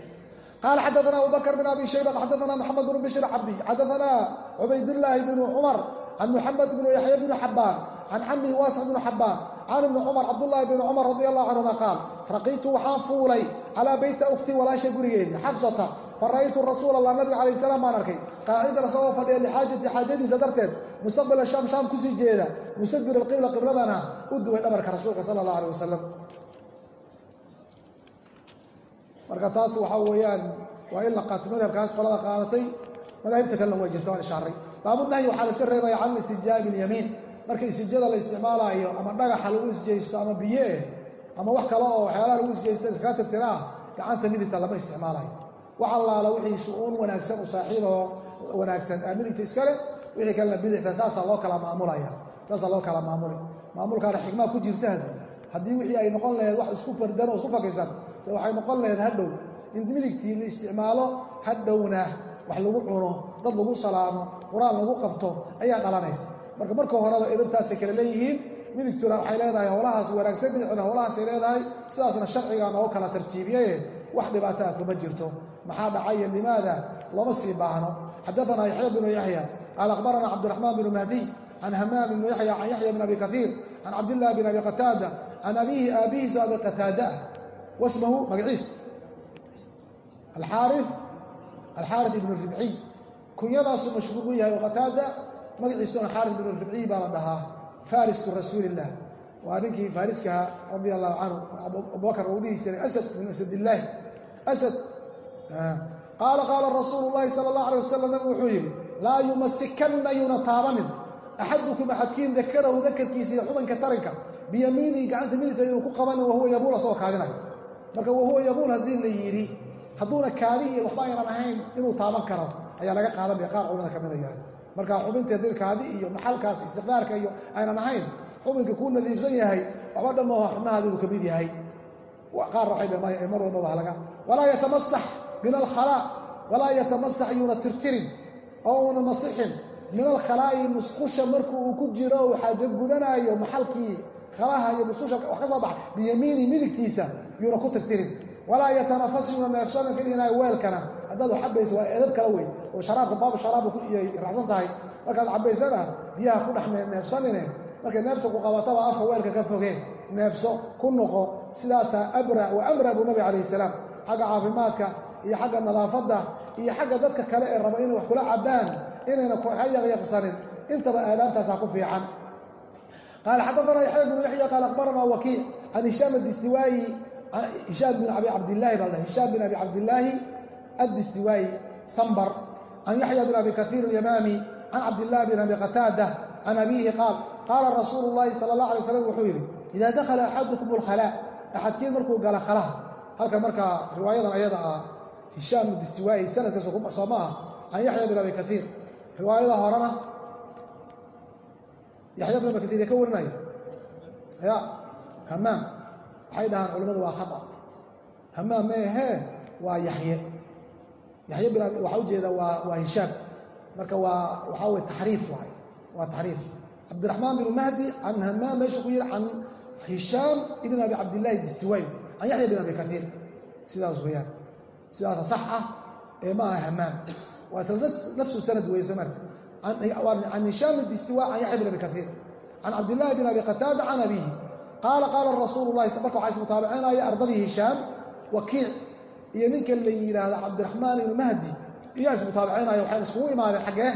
Qaala xadaana abubakr bn abi shayba xadaana maxamed bnu bishir cabdi xadaana cubaydillaahi bnu cumar can muxamed bnu yaxya bni xabbaan can camihi waasic bnu xabbaan can ibni cumar cabdullaahi bni cumar radi allahu canhuma qaal raqiitu waxaan fuulay calaa beyti ukhtii walaasha gurigeedii xabsata fa ra'aytu rasuula allah nabiga calayh salaam baan arkay. Qaacidan isagoo fadhiya lixaajati xaajadiisa darteed mustaqbila shaam shaam ku sii jeeda mustadbir alqibla qibladana u duway dhabarka rasuulka sala allah aleh wasalam marka taas waxaa weeyaan waa in la qaato madhabkaas qolada qaadatay madaahibta kalena way jirta waan ishaaray baabunahyi waxaa la iska reebaya can istijaabi ilyamiin marka istijada la isticmaalaayo ama dhagaxa lagu isjeysto ama biyo eh ama wax kale oo waxyaalaha lagu isjeysta iskaga tirtira ah gacanta midigta lama isticmaalayo wax allaala wixii shu-uun wanaagsan u saaxiiboo wanaagsan aa midigta iskale wixii kalena bidixda saasaa loo kala maamulaya saasaa loo kala maamuli maamulkaana xikmaa ku jirta haddii wixii ay noqon laheed wax isku fardan oo isku fakisan de waxay noqon laheed hadhow. In midigtii la isticmaalo hadhowna wax lagu cuno dad lagu salaamo qur'aan lagu qabto ayaa dhalanaysa. Marka marka horeba edabtaasay kale leeyihiin midigtuna waxay leedahay howlahaas wanaagsan bidixduna howlahaasay leedahay sidaasna sharcigaa noogu kala tartiibiyaye wax dhibaato ah kuma jirto. Maxaa dhacaya limaada looma sii baahno? Xadaana yaxya bnu yaxya qaala akhbarana cabdiraxmaan bnu mahdiy can hamaam bnu yaxya can yaxya bn abi kaiir can cabdillahi bn abi qataada can abiihi aabihiisu abi qataada. Wasmahu magaciis alxaari alxaari ibnu ribciy kunyadaasuu mashhuur u yahay qataada magaciisuna xaari ibnu ribciy baa la dhahaa farisku rasuuliillah waa ninkii faariskaha radia allahu canhu abubakar uu dhihi jiray asad min asadillaahi asad qaala qaala rasuulu llahi sala allah alay wasalam nabigu wuxuu yidhi laa yumasikanna yuuna taabanin axadukum axadkiin dakarahu dakarkiisa iyo xubanka taranka biyamiinihi gacanta midigta inuu ku qabanin wahuwa yabuul asagoo kaadinayo marka wahuwa yabuul haddii la yidhi hadduuna kaadi waxba aynan ahayn inuu taaban karo ayaa laga qaadanaya qaar culimada ka mida yahay marka xubinta haddii kaadi iyo maxalkaas istiqdaarka iyo aynan ahayn xubinka kuu nadiifsan yahay waxba dhammaho xubnahaadi uu ka mid yahay. Qaar waxay mar walbaba halaga walaa yatamasax min alkhalaa walaa yatamasax yuuna tirtirin oo uuna masixin. Min alkhalaa'i musqusha marku uu ku jiro uu xaajo gudanaayo maxalkii khalaha iyo musqusha wax ka soo baxa biyamiini midigtiisa yuuna ku tirtirin walaa yatanafas yuuna neefsanin filinaayo weelkana. Haddaad wax cabaysa waa edab kala weyn oo sharaabka baabu sharaabba raacsan tahay. Markaad cabaysana biyaha ku dhex neefsanine markay neefta ku qabataba afka weelka ka fogeen neefso ku noqo sidaasaa abra wa amra buu nabi calayhi salaam. Xagga caafimaadka iyo xagga nadaafadda iyo xagga dadka kale ee raba inay wax kula cabbaan inayna ka yaqyaqsanin. Intaba aadaabtaasaa ku fiican. Qaala xadaana yaxya bnu yaxya qaala akhbaranaa wakiic can hishaam adistiwaayi hishaam bin abi cabdillaahi baa la hishaam bin abi cabdillaahi addistiwaayi sambar. Can yaxya bin abi kaiir alyamaami can cabdillahi bin abi qataada can abiihi qaal qaala rasuulu llaahi sala allah alay slam wuxuu yidhi idaa dakhala axadukum alkhalaa gala khalaha halka markaa riwaayadan ayada ah hishaam distiwaayi sanadkaas soo ma ah can yaxya bin abi kaiir riwaayada horena yaxya bin abi kaiir ee ya hamaam waxay dhahaan culimmadu waa khata hamaam meehee waa yaxye yaxye bin waxaa ujeeda waa waa hishaam marka waa waxaa weye taxriif waay. Waa taxriif. Cabdiraxmaan binu mahdi can hamaam meeshu ku yidhi can hishaam ibn abi cabdillahi distiwaayi can yaxya bin abi kaiir sidaas weeyaan. Sidaasa sax ah ee ma aha hamaam waa isla nafsu sanad weeye soo marta can hishaam distiwa can yaxya bin abi kaiir can cabdillahi bin abi qataada can abiihi qaala qaala rasuulu lahi marka waxaa ardadii hishaam wakiic iyo ninka la yidhaahdo cabdiraxmaan ibnu mahdi iyaa ismutaabicinaya waxay iskugu imaadeen xaggee.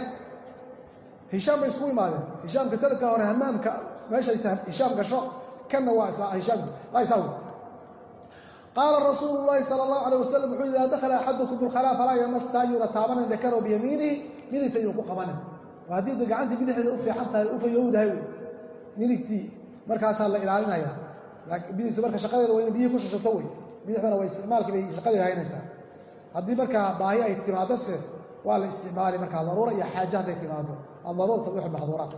Hishaam bay iskugu imaadeen. Hishaamka sanadka hore hamaamka meesha hishaam gasho kanna waa qaala rasuulu llaahi sala allahu calay wasalam wuxuu idaa dakhala axadukum bilkhalaa falaa yamasa yuuna taabanan dakaro biyamiinihi. Midigta yuu ku qabanin waa haddii gacantii bidixdeeda u fiican tahay u fayowdahay. Midigtii markaasaa la ilaalinaya. Midigtu marka shaqadeeda waa ina biyihii ku shushuto wey bidixdana waa isticmaalkii bay shaqadii haynaysaa. Haddii markaa baahi ay timaadose waa la isticmaali markaa daruura iyo xaaja hadday timaado. Aldaruura tabiixu maxduuraat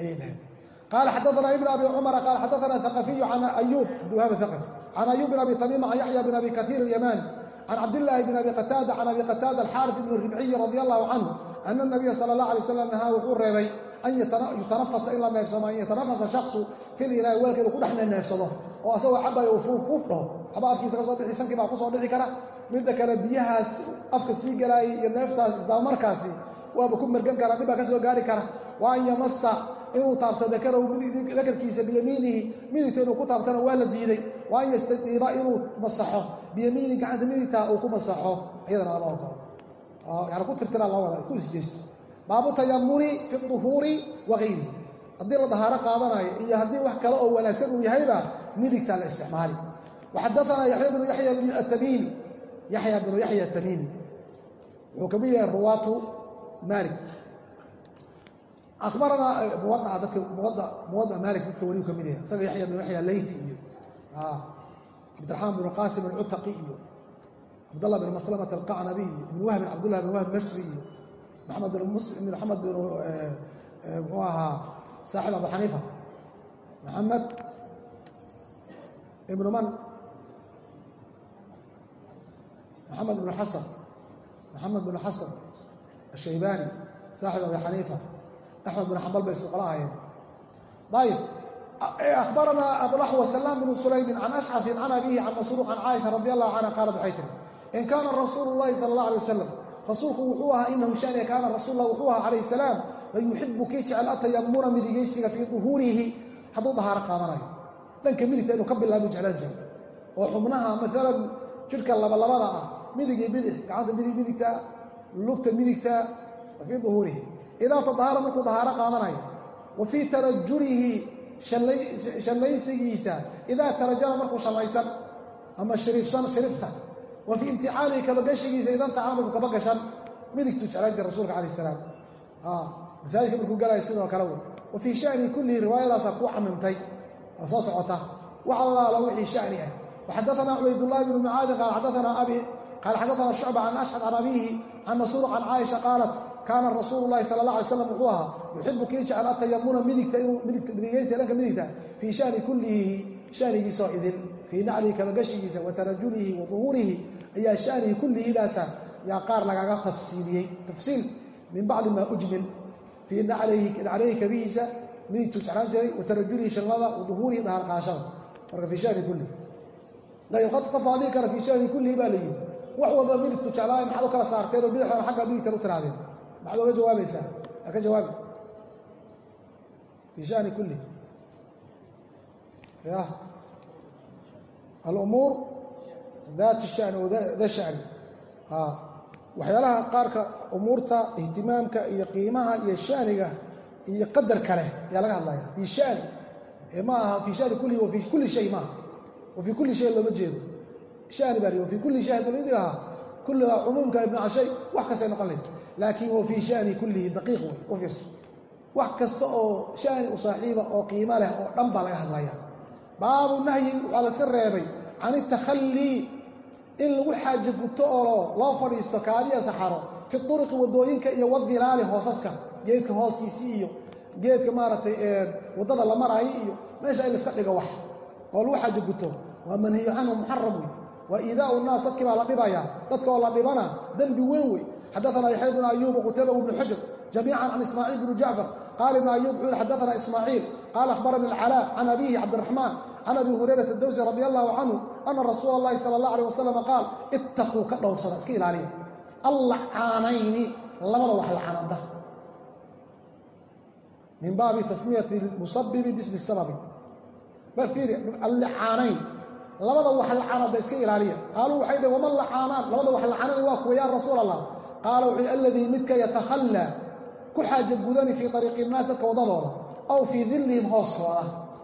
ayay dhaheen. Qaala xadaana ibn abi cumara qaala xadaana haqafiyu can ayuub abdulwahab haqafi can ayub bin abi tamiima can yaxya bin abi kaiir alyamaani can cabdillaahi bin abi qataada can abi qataada alxaaris ibn ribciyi radi allahu canhu ana nabiya sala allah alay wasalam nahaa wuxuu reebay an yutanafasa in la neefsamo an yatanafasa shaksu fil ilaahi ku dhex neefsado oo asagoo cabayo uu fuuf dhaho. Afkiisa ka soo bixi sankii baa ku soo dhici kara. Midda kale biyahaas afka sii galaayay iyo neeftaas isdabamarkaasi waaba ku mergan kara dhib baa ka soo gaari kara. Wa an yamasa inuu taabto dakarow dakarkiisa biyamiinihi midigta inuu ku taabtana waa la diiday. Wa an yastadiiba inuu masaxo biyamiinihi gacanta midigta uu ku masaxo. Iyadana lama ogolo yani ku tirtiraa loo wada ku isjeysto baabu tayamuni fi duhuuri wa gayrihi haddii la dahaaro qaadanayo iyo haddii wax kale oo wanaagsan uu yahayba midigtaa la isticmaali. Waxadaanaa yaxya bnu yaxya atamiimi yaxya bnu yaxya atamiimi wuxuu ka mid yahay ruwaatu maalik. Abaranaa muwadaa dadka muwada maalik dadka weliu ka mid yahay. Isaga yaxya bnu yaxya leyfi iyo cabdiraxmaan bnu qaasim alcutaqi iyo cabdallah bn maslamata alqacnabi iyo ibn wahb bin cabdullah bin wahb masri iyo maxamed maxamed bin muxuu ahaa saaxib abu xaniifa. Maxamed ibnu man maxamed ibnu xasan maxamed bnu xasan ashaybani saaxib abi xaniifa. Axmed bin xambal bay isku qalahayeen ayib akhbaranaa abulaxwa salaam bnu sulaymin can ashcafin can abihi can masruuq can caaisha radi allahu canha qaalat waxay tiri in kaana rasuulu llahi sala allah alay wasalam rasuulku wuxuu ahaa inahu shaniya kaana rasuullah wuxuu ahaa calayh salaam la yuxibu kii jecel atayamuna midigaysiga fii duhuurihi. Hadduu dahaaro qaadanayo. Dhanka midigta inuu ka bilaabo jeclaan jira. Oo xubnaha maalan jidhka labalabada ah. Midig bidix gacanta midig midigta lugta midigta fii duhuurihi. Idaa tadahaara markuu dahaaro qaadanayo wa tarajurihi shallaysigiisa. Idaa tarajara markuu shallaysan ama shariifsan shariifta wa fii kabagashigiisa idan tacala markuu kabagashan midigtuu jeclaan jira rasuulka calayh salaam masaajidka markuu galaya sidoo kale wey wa fii shanii kullihi riwaayadaasaa kuu xamimtay oo soo socota. Wax allaala wixii shani ah. Waxadaanaa cubaydullahi bnu mucaadin qaal xadaanaa abi qaal xadaanaa shucba can ashcad can abiihi can masruuq can caaisha qaalat kaana rasuulu llahi sala allah alay slam wuxuu ahaa yuxibu kii jecel atayamuna midigta inuu midigaysiga dhanka midigta fii shani kullihi shanigiisoo idin fii naclihi kabagashigiisa wa tarajulihi wa duhuurihi ayaa shanihi kullihidaasa yaa qaar lagaga tafsiiliyey. Tafsiil min bacdi maa ujmil fii naclayhi kabihiisa midigtuu jeclaan jiray wa tarajulihi shallada wa duhuurihi dahaar qaashada marka fii shani kullihi ayb qad qofaa dhihi kara fii shani kullihi baa la yidhi wax walba midigtu jeclaay maxaad u kala saarteen oo bidixdana xagga midigtan u tirahdeen maxaad oga jawaabaysaa aa ka jawaabi fii shani kullihi ya alumuur daat shani oo da shani waxyaalaha qaarka umuurta ihtimaamka iyo qiimaha iyo shaniga iyo qadar kale ayaa laga hadlaya fii shani. Ma aha fii shani kullihi wa kulli shay maaha wa kulli shay looma jeedo. Shani baa wa fii kulli shay hadda laidhi lahaa kulligaa cumuumka ibnu shay wax kastay noqon lahayd. Laakiin wa fii shani kullihi daqiiq wey u wax kasta oo shani u saaxiiba oo qiimo leh oo dhan baa laga hadlaya baabu nahyi waxaa layska reebay can itakhallii in lagu xaajo gubto oo loo fadhiisto kaadiya saxaro fi turuqi waddooyinka iyo wadilaali hoosaska geedka hooskiisii iyo geedka maaragtay waddada la maraayo iyo meesha in layska dhigo wax oo lagu xaajo guto waa manhiyu canhu muxaram wey waa iidaau nnaas dadkii baa la dhibaya dadka oo la dhibana dembi weyn wey xadaana yaxya bnu ayuub wqutayba bnu xujr jamiican can ismaaciil bni jacfar qaala ibnu ayuub wuxuu yihi xadaana ismaaciil qaala akhbarani alcalaa can abihi cabdiraxmaan can abi hurayrata dawsi radi allahu canhu ana rasuula allahi sala allah alيh wasalam qaal ittaquu ka dhowrsada iska ilaaliya allacaanayni labada wax lacanada min baabi tasmiyati musabibi bismi sababi bal fiiri allacaanayn labada wax lacanada iska ilaaliya qaaluu waxay dhaheen waman lacaanaan labada wax lacanada waa kuwa yaa rasuul allah qaala wuxuu aladii midka yatakhallaa ku xaaja gudani fii ariiqi innaas dadka waddadooda aw fii dillihim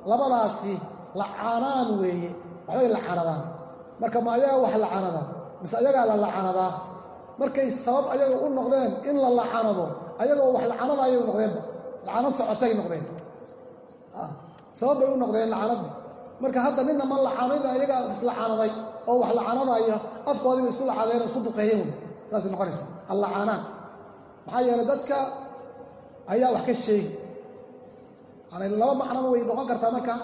labadaasi lacanaan weeye. Waxbay lacanadaan marka ma ayaga wax lacanadaa mise ayagaa la lacanadaa markay sabab ayaga u noqdeen in la lacanado ayagoo wax lacanadaayay noqdeenba lacanad socotay noqdeen. Sabab bay u noqdeen lacanadii marka hadda ninna ma lacanada ayagaa islacanaday oo wax lacanadayo afkoodiiba isku lacadeen isku duqeeyeen. Saasay noqonaysa. Allacaanaan maxaa yeelay dadka ayaa wax ka sheegi laba macnaba way noqon kartaa marka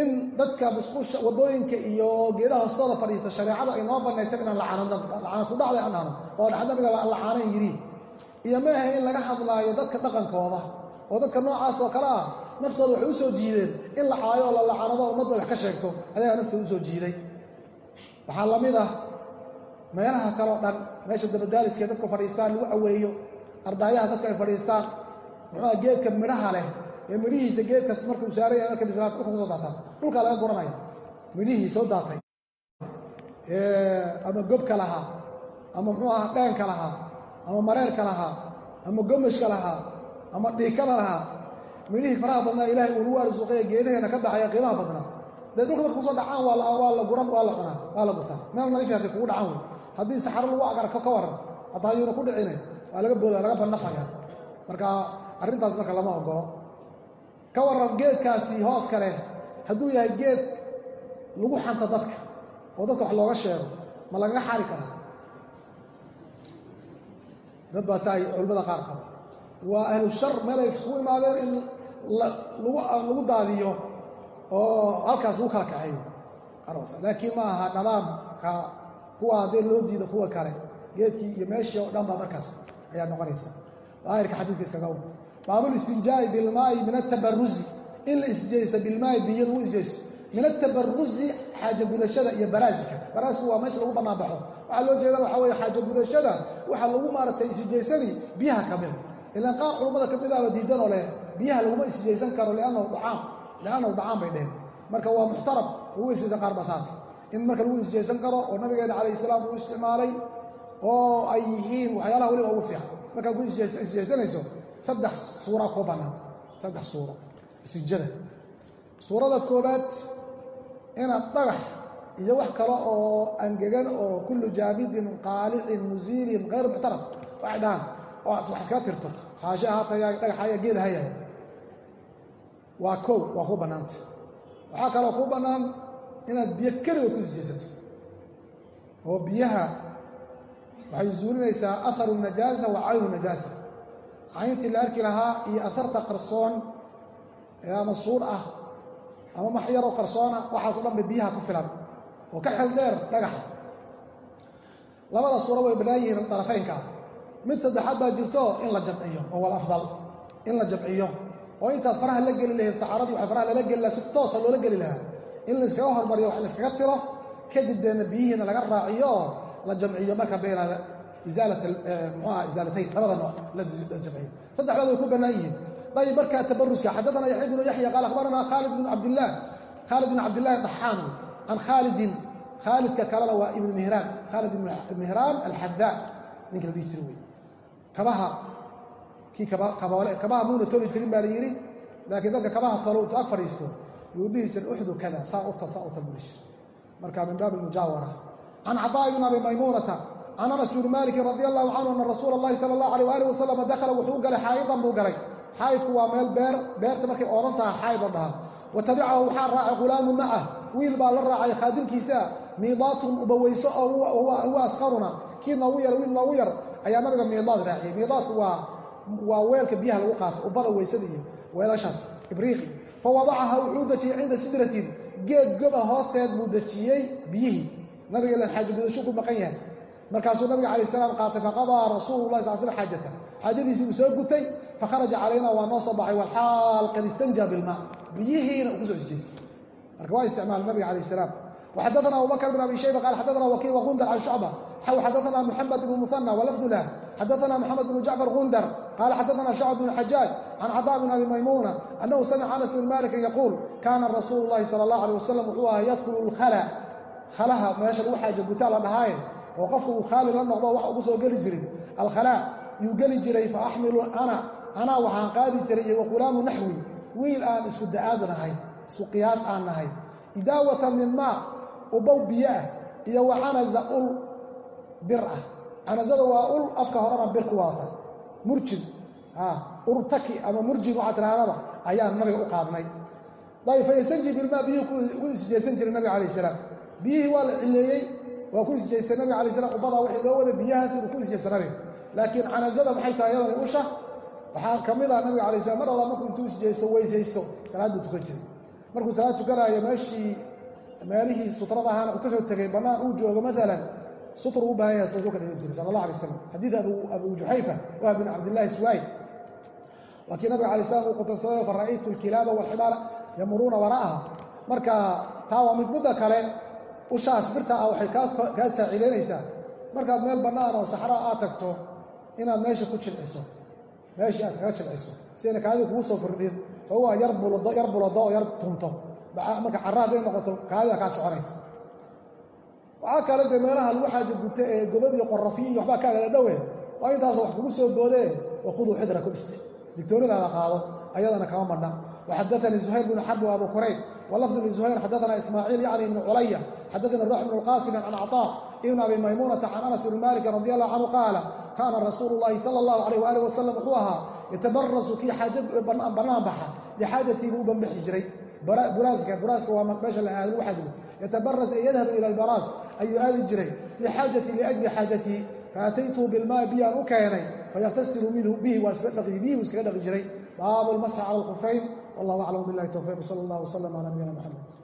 in dadka musqusha waddooyinka iyo geedaha hoostooda fadhiista shareecada ay noo bannaysan inaan lacanadku dhacday aan dhahno oo nabiga lacaanan yidhi. Iyo maaha in laga hadlaayo dadka dhaqankooda oo dadka noocaas oo kale ah naftooda waxay u soo jiideen in la caayo oo la lacanado ummadda wax ka sheegto ayagaa naftooda u soo jiiday. Waxaa la mid ah meelaha kaleo dhan meesha dabadaaliskee dadku fadhiistaan lagu caweeyo ardaayaha dadka ay fadhiistaan muxuuha geedka midhaha leh ee midhihiisa geedkaas markuu saaraya marka bislaata dhulka ku soo daataan dhulkaa laga guranaya. Midhihii soo daatay. Ama gobka lahaa ama muxuu aha dheenka lahaa ama mareerka lahaa ama gomashka lahaa ama dhiikada lahaa. Midhihii faraha badnaa ilaahay uu nagu arsuuqaya geedaheena ka baxaya qiimaha badnaa. Dee dhulka marka ku soo dhacaan waa la guran waa la cunaa waa la gurtaa. Meel nadiif hadday kugu dhacaan wey haddii saxaro lagu agarko ka waran haddaa ayuuna ku dhicine waa laga booda laga bannafaya marka arrintaas marka lama ogolo ka warran geedkaasi hoos kale hadduu yahay geed lagu xanto dadka oo dadka wax looga sheego ma lagaga xari karaa. Dad baa sa ay culimmada qaar qaba. Waa ahlu shar meel ay iskugu imaadeen in lagu daadiyo oo halkaas lagu kala kaxeeyo laakiin ma aha nadaamka kuwa haddii loo diido kuwa kale. Geedkii iyo meeshii oo dhan baa markaas ayaa noqonaysa. Daahirka xadiidka iskaga wad baabulistinjaa'i bilmaa'i min atabaruzi in la isjeysto bilmaa'i biyo lagu isjeysto min atabaruzi xaaja gudashada iyo baraasika baraasku waa meesha lagu banaanbaxo waxaa loo jeeda waxaa weeye xaaja gudashada waxaa lagu maaragtay isjeysani biyaha ka mida ilaan qaar culummada ka mid ahba diidanoo leh biyaha laguma isjeysan karo liannahu dacaam bay dheheen marka waa muxtaram lagu weysaysan qaar ba saas in marka lagu isjeysan karo oo nabigeena calayhi salaam uu isticmaalay oo ay yihiin waxyaalaha weliba ugu fiican markaad ku isjeysanayso saddex suura ku bannaan. Saddex suuro isijada suurada koobaad inaad dhagax iyo wax kale oo angegan oo kullu jaamidin qaalicin musiilin hayr muxtaram waxay dhahaan oo aad wax iskaga tirto xaashe ahaataya dhagaxaya geed hayaya waa kow waa ku bannaanta. Waxaa kaloo kuu bannaan inaad biyo keligood ku isjeysato oo biyaha waxay zuulinaysaa aharu najaasa wa caynu najaasa cayntii la arki lahaa iyo aharta qarsoon ama suur ah ama max yaroo qarsoona waxaaso dhan bay biyaha ku filan oo ka xel dheer dhagaxa labada suuro way bannaan yihiin darafaynka. Ah mid saddexaad baa jirto in la jamciyo oo wal afdal in la jamciyo. Oo intaad faraha la geli lahayd sacaradii waxa faraha lala geli lahaa si toosa loola geli lahaa. In layskaga hormariyo wax layskaga tiro kadib deedna biyihiina laga raaciyo la jamciyo marka bayna isaalatayn labada nooc la jamciyo saddexdood way ku bannaan yihiin dayib markaa tabaruska xaddaana yaxya bnu yaxya qaal akhbaranaa khaalid bnu cabdillaah khaalid bn cabdillahi daxaan wey can khaalidin khaalidka kalena waa ibnu mihraan khaalid ibn mihraan alxadaa ninka la dhihi jiri wey kabaha kii kabaha muuna toli jirin baa la yidhi laakiin dadka kabaha tolo intuu ag fadhiisto yuu dhihi jiray uxdu kada saa u tal saa u tal bulish marka min baabi mujaawara can caطaa'i bn abi maymuunata can anas bni maalikin radi allahu canhu ana rasuula اllahi sala اllahu alيh waalih wasalam dakhala wuxuu u galay xaa'idan buu galay xaa'idku waa meel beer beerta markay oodan taha xaa'id la dhahaa wa tabicahu waxaa raacay ghulaamun macah wiil baa la raacay khaadimkiisaa miidaatun ubaweyso oo huwa asqaruna kii noogu yar wiil noogu yar ayaa nabiga miidaad raaciyey miidaadku waa waa weelka biyaha lagu qaato ubada weysada iyo weelashaas ibriiqi fa wadacaha wuxuu dejiyey cinda sidratin geed goba hoosteed buu dejiyey biyihii nabiga ilan xaaja gudasho ku maqan yahay markaasuu nabiga calayi salaam qaatay faqadaa rasuulu lahi sal slam xaajata xaajadiisii uu soo gutay fakharaja calayna waa noo soo baxay walxaal qad istanja bilmaa biyihiina uu ku soo jeestay marka waa isticmaal nabiga calayh salaam وxadثna abubakr بن abi shayba qal xadثna wkiil wgundar can shucba xw xadثna mxamed بn muثنى wlafdu lah xadثna mxamed بn jacfar gundar qala xadثna shacb بn xajaaj can caطاء bn abi maymuna anahu samca anas bn maliki yaquul kana rasuulu الlahi salى الlah alيه wasalam wuxuu ahaa yadkulu اlkhala khalaha meesha lagu xaaja gutaa la dhahaaye oo qofka uu khaali la noqdo wax ugu soo geli jirin. Alkhalaa yuu geli jiray faaxmilu ana. Anaa waxaan qaadi jiray iyo waqulaamu naxwi. Wiil aan isku da'aad nahay isku qiyaas aan nahay. Idaawatan min maa ubow biyo ah iyo wa canaza ul bir ah. Canazada waa ul afka horena bir ku waata murjin urtaki ama murjin waxaa tirahdaba ayaan nabiga u qaadnay. Ayb fayastanji bilmaa biyuhi ku isjeysan jiray nabiga calayh salaam. Biyihii waa la cileeyey waa ku isjeystay nabiga alay slam ubadaa wixii loo wada biyahaas inuu ku isjeysta nabiga laakiin canazada maxay tahay yadani usha. Waxaa ka mid ah nabiga alay slam mar alla markuu intuu isjeysto weysaysto salaad buu tukan jiray markuu salaad tukanaayo meeshii meelihii sutrada ahaana uu ka soo tegay bannaan uu joogo maalan sutr u baahan yahay suuquu ka dhigan jiray sala allah alay wasalam xadiid abu juxayfa wah bin cabdillahi suwayd waa nabiga alay slam uu qutansaday fa ra'aytu alkilaaba walximaara yamuruuna wara'aha. Marka taa waa mid mudda kale ushaas birta ah waxay kaa saaciidaynaysaa markaad meel bannaan oo saxraa aad tagto inaad meesha ku jilciso. Meeshii aad kaga jilciso. Si ayna kugu soo firdhin xoogaa yar bulado oo yar tunto marka carra hadday noqoto kaadida kaa soconaysa. Waxaa kale dee meelaha lagu xaajo gubta ee godad iyo qorafiy iyo waxbaa kaa gala dhowe waa intaasoo wax kugu soo boodee wakhuduu xidra ku dhiste. Digtoonidaada qaado ayadana kama madha waxadaanii zuhayr bnu xarb wa abu kurayb walafdu lizuhayr xadaana ismaaciil yacni ibnu culaya xadaana ruux bnu lqaasimin can caطaa ibn abi maymuunata can anas bni malikin radi allahu canhu qaala kaana rasuulu llahi sala allahu alayh waalih wasalam wuxuu ahaa yatabarasu kii xaaja bannaan baxa lixaajatii buu u banbixi jiray buraaska buraaska waa meesha la aado lagu xajigo yatabaras ay yadhabu ila albaraas ayuu aadi jiray lixaajatii liajli xaajatii faataytuhu bilmaai biyaan u keenay fayaqtasilu minhu bihi waa iskaga dhaqi bihi buu iskaga dhaqi jiray baabu lmasxi cala alkufayn wallahu aclam billahi towfiiq sala allah wasalam cala nabiyina maxamed